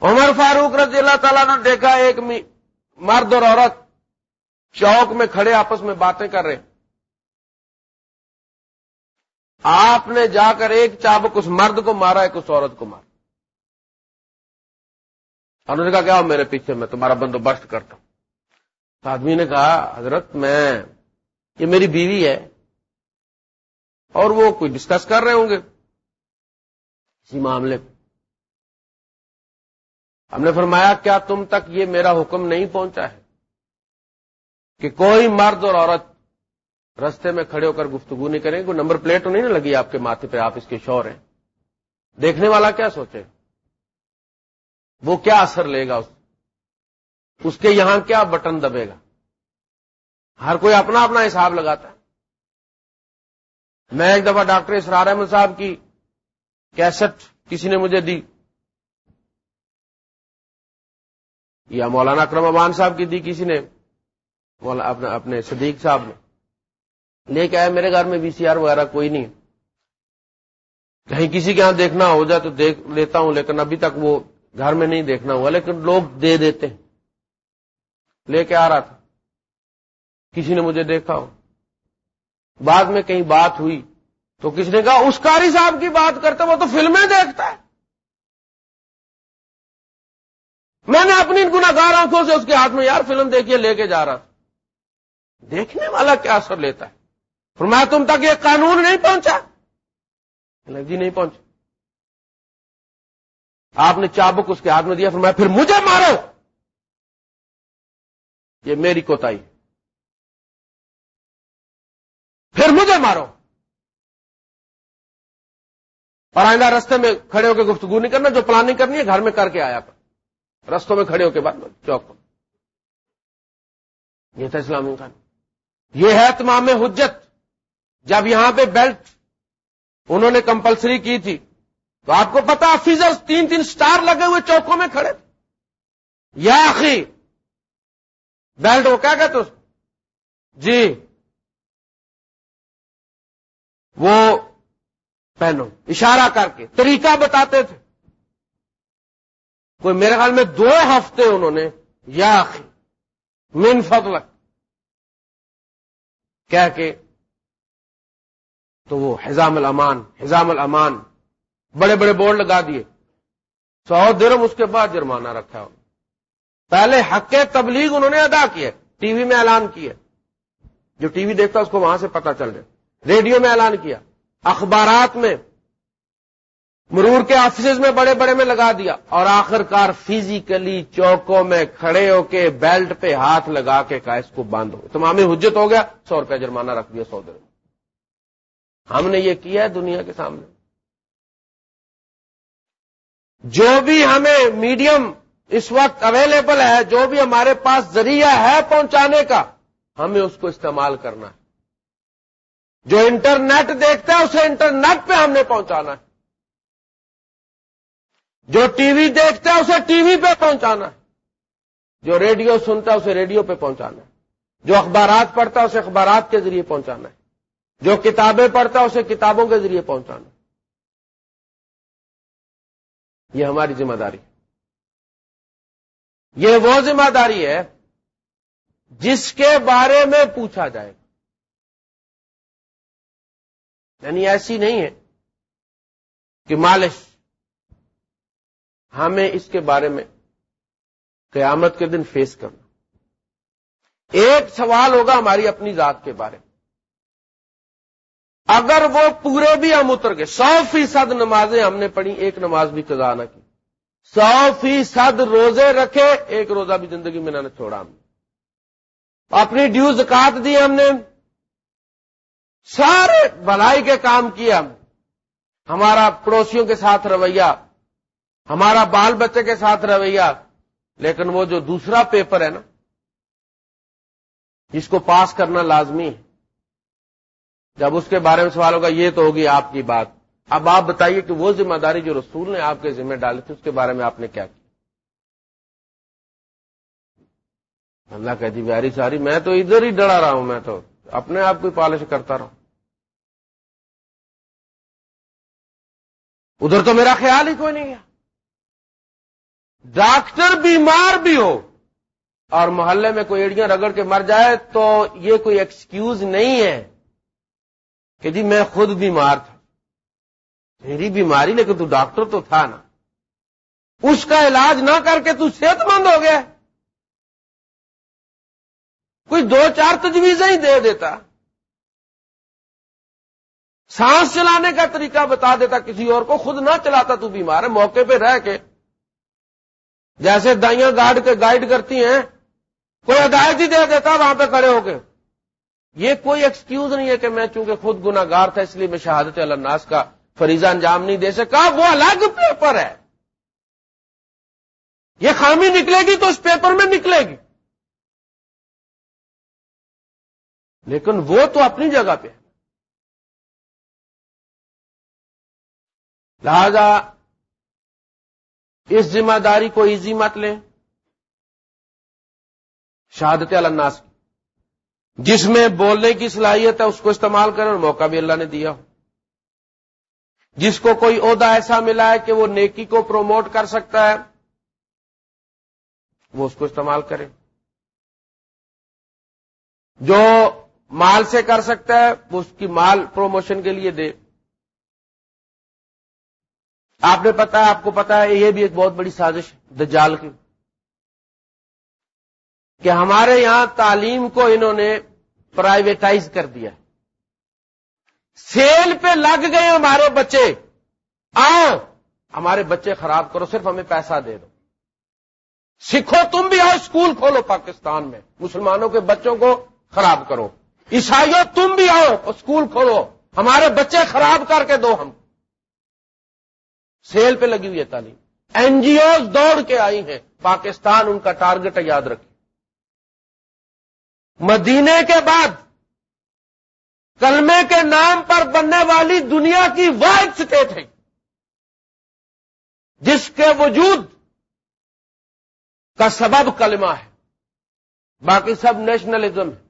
عمر فاروق رضی اللہ تعالیٰ نے دیکھا ایک مرد اور عورت چوک میں کھڑے آپس میں باتیں کر رہے۔ آپ نے جا کر ایک چابک اس مرد کو مارا، ایک اس عورت کو مارا۔ انہوں نے کہا، کیا میرے پیچھے؟ میں تمہارا بندوبست کرتا ہوں۔ آدمی نے کہا، حضرت، میں، یہ میری بیوی ہے۔ اور وہ کوئی ڈسکس کر رہے ہوں گے۔ اسی معاملے ہم نے فرمایا، کیا تم تک یہ میرا حکم نہیں پہنچا ہے کہ کوئی مرد اور عورت رستے میں کھڑے ہو کر گفتگو نہیں کریں کوئی نمبر پلیٹ تو نہیں نا لگی آپ کے ماتھے پہ، آپ اس کے شور ہیں۔ دیکھنے والا کیا سوچے؟ وہ کیا اثر لے گا اس؟ اس کے یہاں کیا بٹن دبے گا؟ ہر کوئی اپنا اپنا حساب لگاتا ہے۔ میں ایک دفعہ ڈاکٹر اسرار احمد صاحب کی کیسٹ کسی نے مجھے دی۔ یا مولانا اکرم ابان صاحب کی دی کسی نے اپنے صدیق صاحب نے۔ لے کے آئے میرے گھر میں وی سی آر وغیرہ کوئی نہیں کہیں کسی کے یہاں دیکھنا ہو جائے تو دیکھ لیتا ہوں، لیکن ابھی تک وہ گھر میں نہیں دیکھنا ہوا، لیکن لوگ دے دیتے ہیں۔ لے کے آ رہا تھا۔ کسی نے مجھے دیکھا ہو۔ بعد میں کہیں بات ہوئی تو کسی نے کہا اس کاری صاحب کی بات کرتا وہ تو فلمیں دیکھتا ہے۔ میں نے اپنی گناگار آنکھوں سے اس کے ہاتھ میں یار فلم دیکھیے لے کے جا رہا تھا۔ دیکھنے والا کیا اثر لیتا ہے؟ فرمایا تم تک یہ قانون نہیں پہنچا؟ جی نہیں پہنچا آپ نے چابک اس کے ہاتھ میں دیا، فرمایا پھر مجھے مارو۔ یہ میری کوتا پھر مجھے مارو۔ اور آئندہ رستے میں کھڑے ہو کے گفتگو نہیں کرنا، جو پلاننگ کرنی ہے، گھر میں کر کے آیا۔ کر رستوں میں کھڑے ہو کے بعد چوک پر۔ یہ تھا اسلامی خان یہ ہے تمام حجت۔ جب یہاں پہ بیلٹ انہوں نے کمپلسری کی تھی، تو آپ کو پتا آفیسر تین تین سٹار لگے ہوئے چوکوں میں کھڑے یا آخری بیلٹ وہ کیا کہتے جی وہ پہنو، اشارہ کر کے طریقہ بتاتے تھے۔ کوئی میرے خیال میں دو ہفتے انہوں نے یا من فضلک کہہ کے تو وہ حزام الامان حزام الامان، بڑے بڑے بورڈ لگا دیے۔ سو درم اس کے بعد جرمانہ رکھا۔ ہو پہلے حق تبلیغ انہوں نے ادا کیا ٹی وی میں اعلان کیا جو ٹی وی دیکھتا اس کو وہاں سے پتا چل جائے ریڈیو میں اعلان کیا۔ اخبارات میں، مرور کے آفیسز میں بڑے بڑے میں لگا دیا۔ اور آخر کار فزیکلی چوکوں میں کھڑے ہو کے بیلٹ پہ ہاتھ لگا کے کا اس کو بند ہو۔ تمام حجت ہو گیا، سو روپے جرمانہ رکھ دیا سو دن ہم نے یہ کیا ہے دنیا کے سامنے۔ جو بھی ہمیں میڈیم اس وقت اویلیبل ہے، جو بھی ہمارے پاس ذریعہ ہے پہنچانے کا، ہمیں اس کو استعمال کرنا ہے۔ جو انٹرنیٹ دیکھتا ہے، اسے انٹرنیٹ پہ ہم نے پہنچانا ہے۔ جو ٹی وی دیکھتا ہے، اسے ٹی وی پہ پہنچانا ہے۔ جو ریڈیو سنتا ہے، اسے ریڈیو پہ پہنچانا ہے۔ جو اخبارات پڑھتا ہے، اسے اخبارات کے ذریعے پہنچانا ہے۔ جو کتابیں پڑھتا ہے اسے کتابوں کے ذریعے پہنچانا۔ یہ ہماری ذمہ داری۔ ہے یہ وہ ذمہ داری ہے جس کے بارے میں پوچھا جائے۔ یعنی ایسی نہیں ہے کہ مالش ہمیں اس کے بارے میں قیامت کے دن فیس کرنا۔ ایک سوال ہوگا ہماری اپنی ذات کے بارے میں۔ اگر وہ پورے بھی ہم اتر گئے، سو فیصد نمازیں ہم نے پڑھی، ایک نماز بھی قضا نہ کی۔ سو فیصد روزے رکھے، ایک روزہ بھی زندگی میں نہ چھوڑا ہم اپنی ڈیو زکات دی ہم نے۔ سارے بھلائی کے کام کیے ہم۔ ہمارا پڑوسیوں کے ساتھ رویہ، ہمارا بال بچے کے ساتھ رویہ۔ لیکن وہ جو دوسرا پیپر ہے نا، جس کو پاس کرنا لازمی ہے۔ جب اس کے بارے میں سوال ہوگا، یہ تو ہوگی آپ کی بات۔ اب آپ بتائیے کہ وہ ذمہ داری جو رسول نے آپ کے ذمہ ڈالی تھی، اس کے بارے میں آپ نے کیا کیا؟ اللہ کہ جی بیاری ساری، میں تو ادھر ہی ڈرا رہا ہوں، میں تو اپنے آپ کو پالش کرتا رہا ادھر تو میرا خیال ہی کوئی نہیں گیا ڈاکٹر بیمار بھی ہو اور محلے میں کوئی ایڑیاں رگڑ کے مر جائے تو یہ کوئی ایکسکیوز نہیں ہے۔ کہ جی میں خود بیمار تھا۔ میری بیماری لیکن تو ڈاکٹر تو تھا نا۔ اس کا علاج نہ کر کے تو صحت مند ہو گیا۔ کوئی دو چار تجویزیں ہی دے دیتا۔ سانس چلانے کا طریقہ بتا دیتا کسی اور کو، خود نہ چلاتا تو بیمار ہے۔ موقع پہ رہ کے جیسے دائیاں گارڈ کے گائیڈ کرتی ہیں، کوئی ہدایت ہی دے دیتا، وہاں پہ کھڑے ہو کے۔ یہ کوئی ایکسکیوز نہیں ہے کہ میں چونکہ خود گناگار تھا اس لیے میں شہادت الناس کا فریضہ انجام نہیں دے سکا، وہ الگ پیپر ہے۔ یہ خامی نکلے گی تو اس پیپر میں نکلے گی۔ لیکن وہ تو اپنی جگہ پہ لہذا اس ذمہ داری کو ایزی مت لیں۔ شہادت الناس کی۔ جس میں بولنے کی صلاحیت ہے اس کو استعمال کریں اور موقع بھی اللہ نے دیا ہو۔ جس کو کوئی عہدہ ایسا ملا ہے کہ وہ نیکی کو پروموٹ کر سکتا ہے، وہ اس کو استعمال کرے۔ جو مال سے کر سکتا ہے، وہ اس کی مال پروموشن کے لیے دے۔ آپ نے پتا ہے آپ کو پتا ہے، یہ بھی ایک بہت بڑی سازش دجال کی۔ کہ ہمارے یہاں تعلیم کو انہوں نے پرائیویٹائز کر دیا۔ سیل پہ لگ گئے ہمارے بچے۔ آؤ، ہمارے بچے خراب کرو، صرف ہمیں پیسہ دے دو۔ سکھو تم بھی آؤ، اسکول کھولو پاکستان میں۔ مسلمانوں کے بچوں کو خراب کرو۔ عیسائیوں، تم بھی آؤ، اسکول کھولو۔ ہمارے بچے خراب کر کے دو ہم۔ سیل پہ لگی ہوئی ہے تعلیم۔ این جی اوز دوڑ کے آئی ہیں۔ پاکستان ان کا ٹارگٹ یاد رکھیں مدینے کے بعد کلمے کے نام پر بننے والی دنیا کی واحد اسٹیٹ ہے، جس کے وجود کا سبب کلمہ ہے۔ باقی سب نیشنلزم ہے۔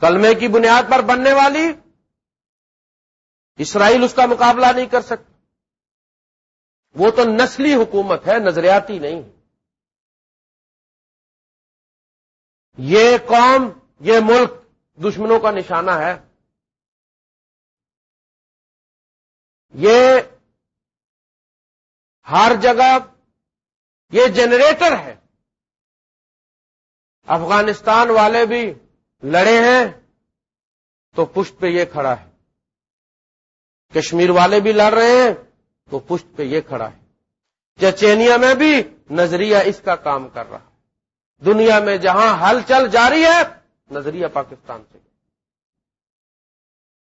کلمے کی بنیاد پر بننے والی اسرائیل اس کا مقابلہ نہیں کر سکتا وہ تو نسلی حکومت ہے، نظریاتی نہیں۔ یہ قوم، یہ ملک دشمنوں کا نشانہ ہے۔ یہ ہر جگہ یہ جنریٹر ہے۔ افغانستان والے بھی لڑے ہیں تو پشت پہ یہ کھڑا ہے۔ کشمیر والے بھی لڑ رہے ہیں تو پشت پہ یہ کھڑا ہے۔ چچینیا میں بھی نظریہ اس کا کام کر رہا۔ دنیا میں جہاں ہل چل جاری ہے، نظریہ پاکستان سے۔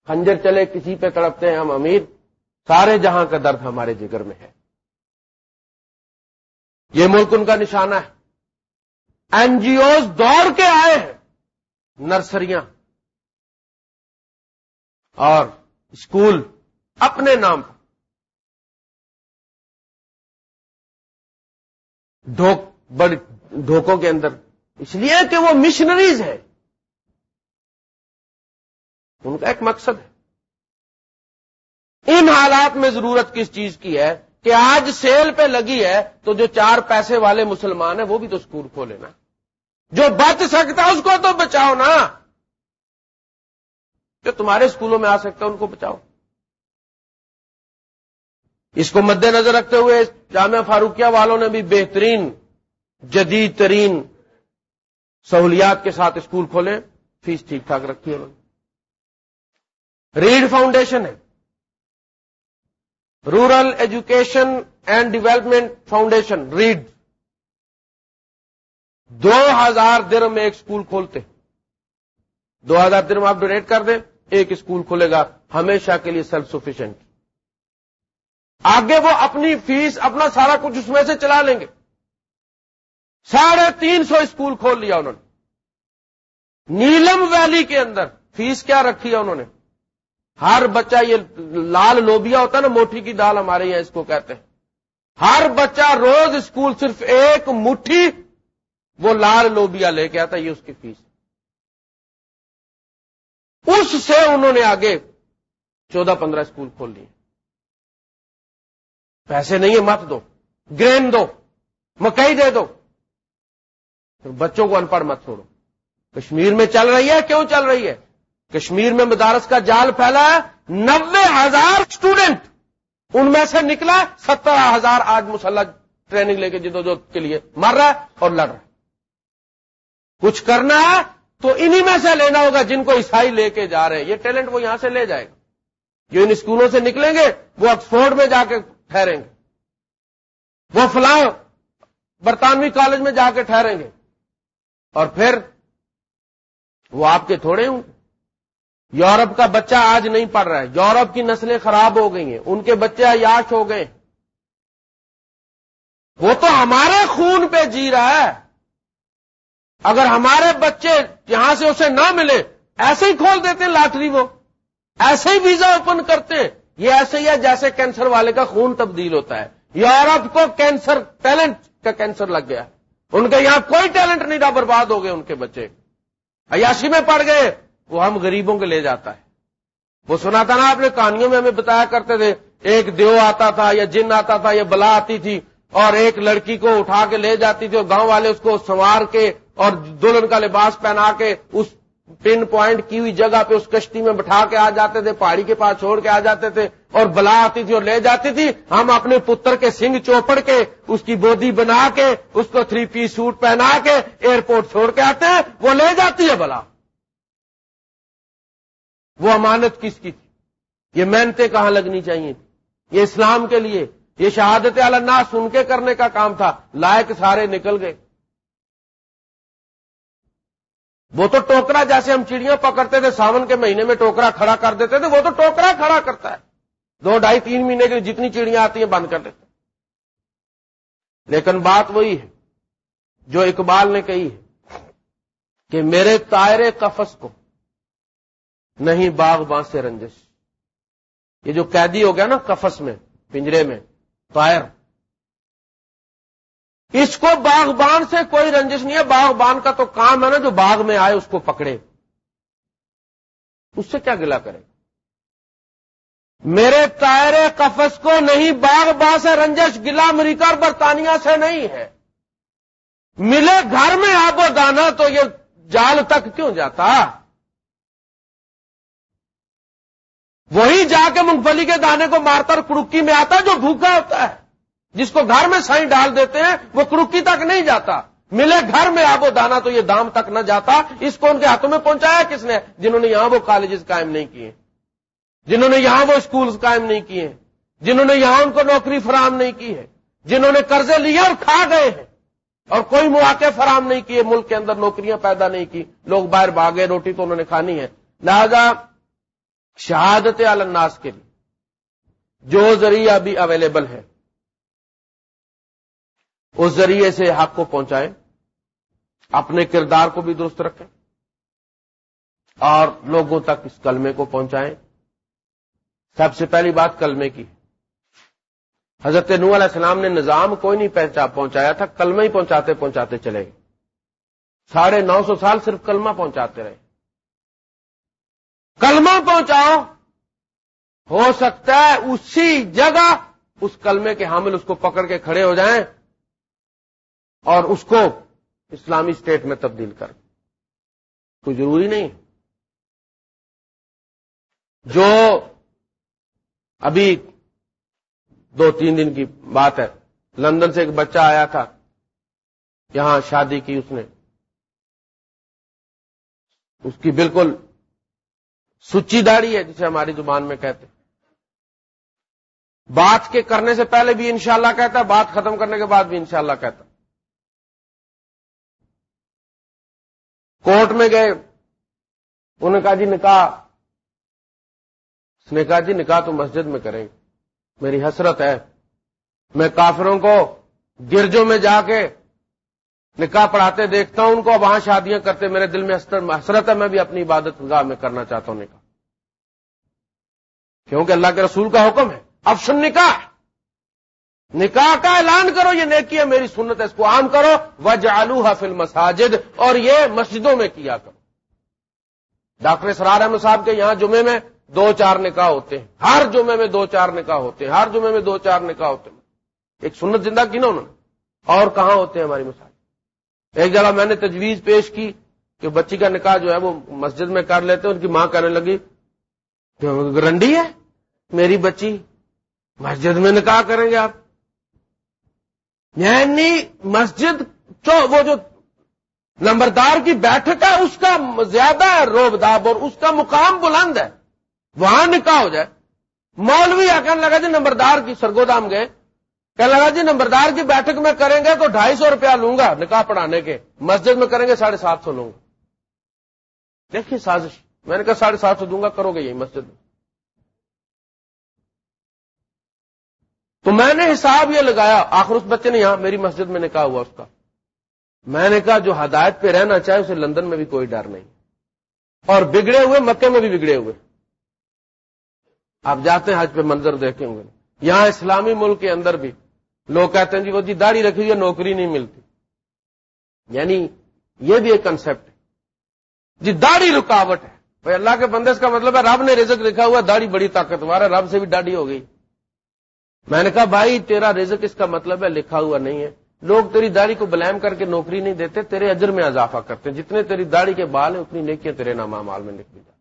خنجر چلے، کسی پہ تڑپتے ہیں، ہم امیر۔ سارے جہاں کا درد ہمارے جگر میں ہے۔ یہ ملک ان کا نشانہ ہے۔ این جی اوز دوڑ کے آئے ہیں، نرسریاں۔ اور اسکول اپنے نام پر۔ بڑی ڈھوکوں کے اندر۔ اس لیے کہ وہ مشنریز ہیں۔ ان کا ایک مقصد ہے۔ ان حالات میں ضرورت کس چیز کی ہے؟ کہ آج سیل پہ لگی ہے تو جو چار پیسے والے مسلمان ہیں وہ بھی تو اسکول کھولے نا۔ جو بچ سکتا اس کو تو بچاؤ نا۔ جو تمہارے اسکولوں میں آ سکتا ان کو بچاؤ۔ اس کو مد نظر رکھتے ہوئے جامعہ فاروقیہ والوں نے بھی بہترین جدید ترین سہولیات کے ساتھ اسکول کھولے فیس ٹھیک ٹھاک رکھی ہے ریڈ فاؤنڈیشن ہے۔ Rural education and development foundation, READ. دو ہزار درم میں ایک اسکول کھولتے۔ دو ہزار درم آپ ڈونیٹ کر دیں، ایک اسکول کھولے گا، ہمیشہ کے لیے سیلف سفیشینٹ آگے وہ اپنی فیس اپنا سارا کچھ اس میں سے چلا لیں گے۔ ساڑھے تین سو اسکول کھول لیا انہوں نے۔ نیلم ویلی کے اندر فیس کیا رکھی ہے انہوں نے۔ ہر بچہ یہ لال لوبیا ہوتا ہے نا موٹھی کی دال ہمارے یہاں اس کو کہتے ہیں۔ ہر بچہ روز اسکول صرف ایک مٹھی وہ لال لوبیا لے کے آتا یہ اس کی فیس۔ اس سے انہوں نے آگے چودہ پندرہ اسکول کھول لیے۔ پیسے نہیں ہے، مت دو۔ گرین دو۔ مکئی دے دو۔ بچوں کو ان پڑھ مت چھوڑو۔ کشمیر میں چل رہی ہے؟ کیوں چل رہی ہے؟ کشمیر میں مدارس کا جال پھیلا ہے نبے ہزار اسٹوڈنٹ ان میں سے نکلا ستر ہزار آج مسلح ٹریننگ لے کے جدو کے لیے مر رہا ہے اور لڑ رہا ہے۔ کچھ کرنا ہے تو انہی میں سے لینا ہوگا جن کو عیسائی لے کے جا رہے ہیں۔ یہ ٹیلنٹ وہ یہاں سے لے جائے گا۔ جو ان اسکولوں سے نکلیں گے، وہ آکسفورڈ میں جا کے ٹھہریں گے۔ وہ فلاں برطانوی کالج میں جا کے ٹھہریں گے۔ اور پھر وہ آپ کے تھوڑے ہوں۔ یورپ کا بچہ آج نہیں پڑھ رہا ہے۔ یورپ کی نسلیں خراب ہو گئی ہیں۔ ان کے بچے عیاش ہو گئے۔ وہ تو ہمارے خون پہ جی رہا ہے۔ اگر ہمارے بچے یہاں سے اسے نہ ملے، ایسے ہی کھول دیتے ہیں لاٹری وہ۔ ایسے ہی ویزا اوپن کرتے ہیں۔ یہ ایسے ہی ہے جیسے کینسر والے کا خون تبدیل ہوتا ہے۔ یورپ کو کینسر، ٹیلنٹ کا کینسر لگ گیا۔ ان کے یہاں کوئی ٹیلنٹ نہیں تھا، برباد ہو گئے ان کے بچے۔ عیاشی میں پڑ گئے، وہ ہم غریبوں کے لے جاتا ہے۔ وہ سنا تھا نا، آپ نے کہانیوں میں ہمیں بتایا کرتے تھے، ایک دیو آتا تھا یا جن آتا تھا یا بلا آتی تھی، اور ایک لڑکی کو اٹھا کے لے جاتی تھی اور گاؤں والے اس کو سنوار کے اور دلہن کا لباس پہنا کے اس پن پوائنٹ کی ہوئی جگہ پہ اس کشتی میں بٹھا کے آ جاتے تھے، پہاڑی کے پاس چھوڑ کے آ جاتے تھے اور بلا آتی تھی اور لے جاتی تھی۔ ہم اپنے پتر کے سنگ چوپڑ کے اس کی بودی بنا کے، اس کو تھری پیس سوٹ پہنا کے ایئرپورٹ چھوڑ کے آتے ہیں، وہ لے جاتی ہے بلا۔ وہ امانت کس کی تھی؟ یہ محنتیں کہاں لگنی چاہیے تھی؟ یہ اسلام کے لیے، یہ شہادت اللہ سن کے کرنے کا کام تھا۔ لائق سارے نکل گئے۔ وہ تو ٹوکرا جیسے ہم چڑیاں پکڑتے تھے، ساون کے مہینے میں ٹوکرا کھڑا کر دیتے تھے، وہ تو ٹوکرا کھڑا کرتا ہے۔ دو ڈھائی تین مہینے کی جتنی چڑیاں آتی ہیں بند کر دیتے لیکن بات وہی ہے، جو اقبال نے کہی ہے کہ میرے تائرے کفس کو نہیں باغ بانس سے رنجش۔ یہ جو قیدی ہو گیا نا کفس میں، پنجرے میں، تائر۔ اس کو باغبان سے کوئی رنجش نہیں ہے۔ باغبان کا تو کام ہے نا جو باغ میں آئے اس کو پکڑے۔ اس سے کیا گلا کرے؟ میرے تائر کفس کو نہیں باغ با سے رنجش گلا امریکہ اور برطانیہ سے نہیں ہے۔ ملے گھر میں آب و دانا تو یہ جال تک کیوں جاتا؟ وہی جا کے مونگ پھلی کے دانے کو مارتا اور کڑکی میں آتا جو بھوکا ہوتا ہے۔ جس کو گھر میں سائن ڈال دیتے ہیں، وہ کڑکی تک نہیں جاتا۔ ملے گھر میں آب و دانا تو یہ دام تک نہ جاتا۔ اس کو ان کے ہاتھوں میں پہنچایا کس نے؟ جنہوں نے یہاں وہ کالجز قائم نہیں کیے۔ جنہوں نے یہاں وہ اسکولز قائم نہیں کیے۔ جنہوں نے یہاں ان کو نوکری فراہم نہیں کی ہے۔ جنہوں نے قرضے لیے اور کھا گئے ہیں۔ اور کوئی مواقع فراہم نہیں کیے، ملک کے اندر نوکریاں پیدا نہیں کی۔ لوگ باہر بھاگے، روٹی تو انہوں نے کھانی ہے۔ لہذا شہادت الناس کے لیے جو ذریعہ بھی اویلیبل ہے۔ اس ذریعے سے حق کو پہنچائیں، اپنے کردار کو بھی درست رکھیں، اور لوگوں تک اس کلمے کو پہنچائیں۔ سب سے پہلی بات کلمے کی۔ حضرت نو علیہ السلام نے نظام کوئی نہیں پہنچا، پہنچایا تھا کلمہ ہی پہنچاتے پہنچاتے چلے گئے۔ ساڑھے نو سو سال صرف کلمہ پہنچاتے رہے۔ کلمہ پہنچاؤ، ہو سکتا ہے اسی جگہ اس کلمے کے حامل اس کو پکڑ کے کھڑے ہو جائیں۔ اور اس کو اسلامی اسٹیٹ میں تبدیل کر۔ کوئی ضروری نہیں۔ جو ابھی دو تین دن کی بات ہے، لندن سے ایک بچہ آیا تھا، یہاں شادی کی اس نے۔ اس کی بالکل سچی داڑھی ہے، جسے ہماری زبان میں کہتے۔ بات کے کرنے سے پہلے بھی انشاءاللہ کہتا ہے، بات ختم کرنے کے بعد بھی انشاءاللہ کہتا۔ کورٹ میں گئے۔ انہوں نے کہا جی نکاح۔ اس نے کہا جی نکاح تو مسجد میں کریں۔ میری حسرت ہے۔ میں کافروں کو گرجوں میں جا کے نکاح پڑھاتے دیکھتا ہوں۔ ان کو وہاں شادیاں کرتے میرے دل میں حسرت ہے۔ میں بھی اپنی عبادت گاہ میں کرنا چاہتا ہوں نکاح۔ کیونکہ اللہ کے رسول کا حکم ہے۔ افشن نکاح۔ نکاح کا اعلان کرو، یہ نیکی ہے، میری سنت ہے، اس کو عام کرو۔ وج آلو حفل مساجد اور یہ مسجدوں میں کیا کرو۔ ڈاکٹر اسرار احمد صاحب کے یہاں جمعے میں دو چار نکاح ہوتے ہیں۔ ہر جمعے میں دو چار نکاح ہوتے ہیں۔ ہر جمعے میں دو چار نکاح ہوتے ہیں۔ ایک سنت زندہ کی نا انہوں نے؟ اور کہاں ہوتے ہیں ہماری مساجد؟ ایک جگہ میں نے تجویز پیش کی کہ بچی کا نکاح جو ہے وہ مسجد میں کر لیتے ان کی ماں کہنے لگی گرنڈی ہے؟ میری بچی مسجد میں نکاح کریں گے آپ؟ یعنی مسجد وہ جو نمبردار کی بیٹھک ہے، اس کا زیادہ روب داب اور اس کا مقام بلند ہے۔ وہاں نکاح ہو جائے۔ مولوی آ کہنے لگا جی نمبردار کی سرگودام گئے۔ کہنے لگا جی نمبردار کی بیٹھک میں کریں گے تو ڈھائی سو روپیہ لوں گا نکاح پڑھانے کے۔ مسجد میں کریں گے ساڑھے سات سو لوں گا دیکھیے سازش۔ میں نے کہا ساڑھے سات سو دوں گا، کرو گے یہی مسجد۔ میں تو میں نے حساب یہ لگایا، آخر اس بچے نے یہاں میری مسجد میں نکاح ہوا اس کا۔ میں نے کہا جو ہدایت پہ رہنا چاہے اسے لندن میں بھی کوئی ڈر نہیں۔ اور بگڑے ہوئے، مکے میں بھی بگڑے ہوئے۔ آپ جاتے ہیں حج پہ منظر دیکھیں گے۔ یہاں اسلامی ملک کے اندر بھی لوگ کہتے ہیں جی وہ جی داڑھی رکھی ہوئی نوکری نہیں ملتی۔ یعنی یہ بھی ایک کنسپٹ ہے۔ جی داڑھی رکاوٹ ہے۔ بھائی اللہ کے بندے کا مطلب ہے رب نے رزق لکھا ہوا، داڑھی بڑی طاقتور ہے، رب سے بھی داڑھی ہو گئی۔ میں نے کہا، بھائی، تیرا رزق اس کا مطلب ہے، لکھا ہوا نہیں ہے۔ لوگ تیری داڑھی کو بلیم کر کے نوکری نہیں دیتے، تیرے اجر میں اضافہ کرتے ہیں۔ جتنے تیری داڑھی کے بال ہیں، اتنی نیکیاں تیرے نام مال میں لکھ دی جاتی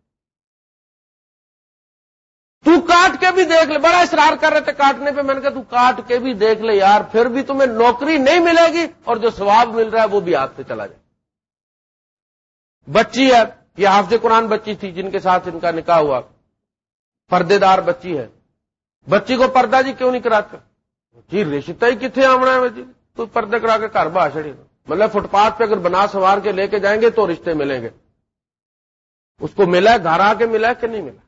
تو کاٹ کے بھی دیکھ لے۔ بڑا اصرار کر رہے تھے کاٹنے پہ۔ میں نے کہا، تو کاٹ کے بھی دیکھ لے یار، پھر بھی تمہیں نوکری نہیں ملے گی اور جو ثواب مل رہا ہے وہ بھی ہاتھ سے چلا جائے۔ بچی ہے، یہ حافظ قرآن بچی تھی جن کے ساتھ ان کا نکاح ہوا۔ پردے دار بچی ہے۔ بچی کو پردہ جی کیوں نہیں کراتا جی رشتہ ہی کتنے آمنا ہے جی تو پردے کرا کے گھر بہا چڑی مطلب فٹ پاتھ پہ اگر بنا سوار کے لے کے جائیں گے تو رشتے ملیں گے اس کو ملا ہے گھر آ کے ملا ہے کہ نہیں ملا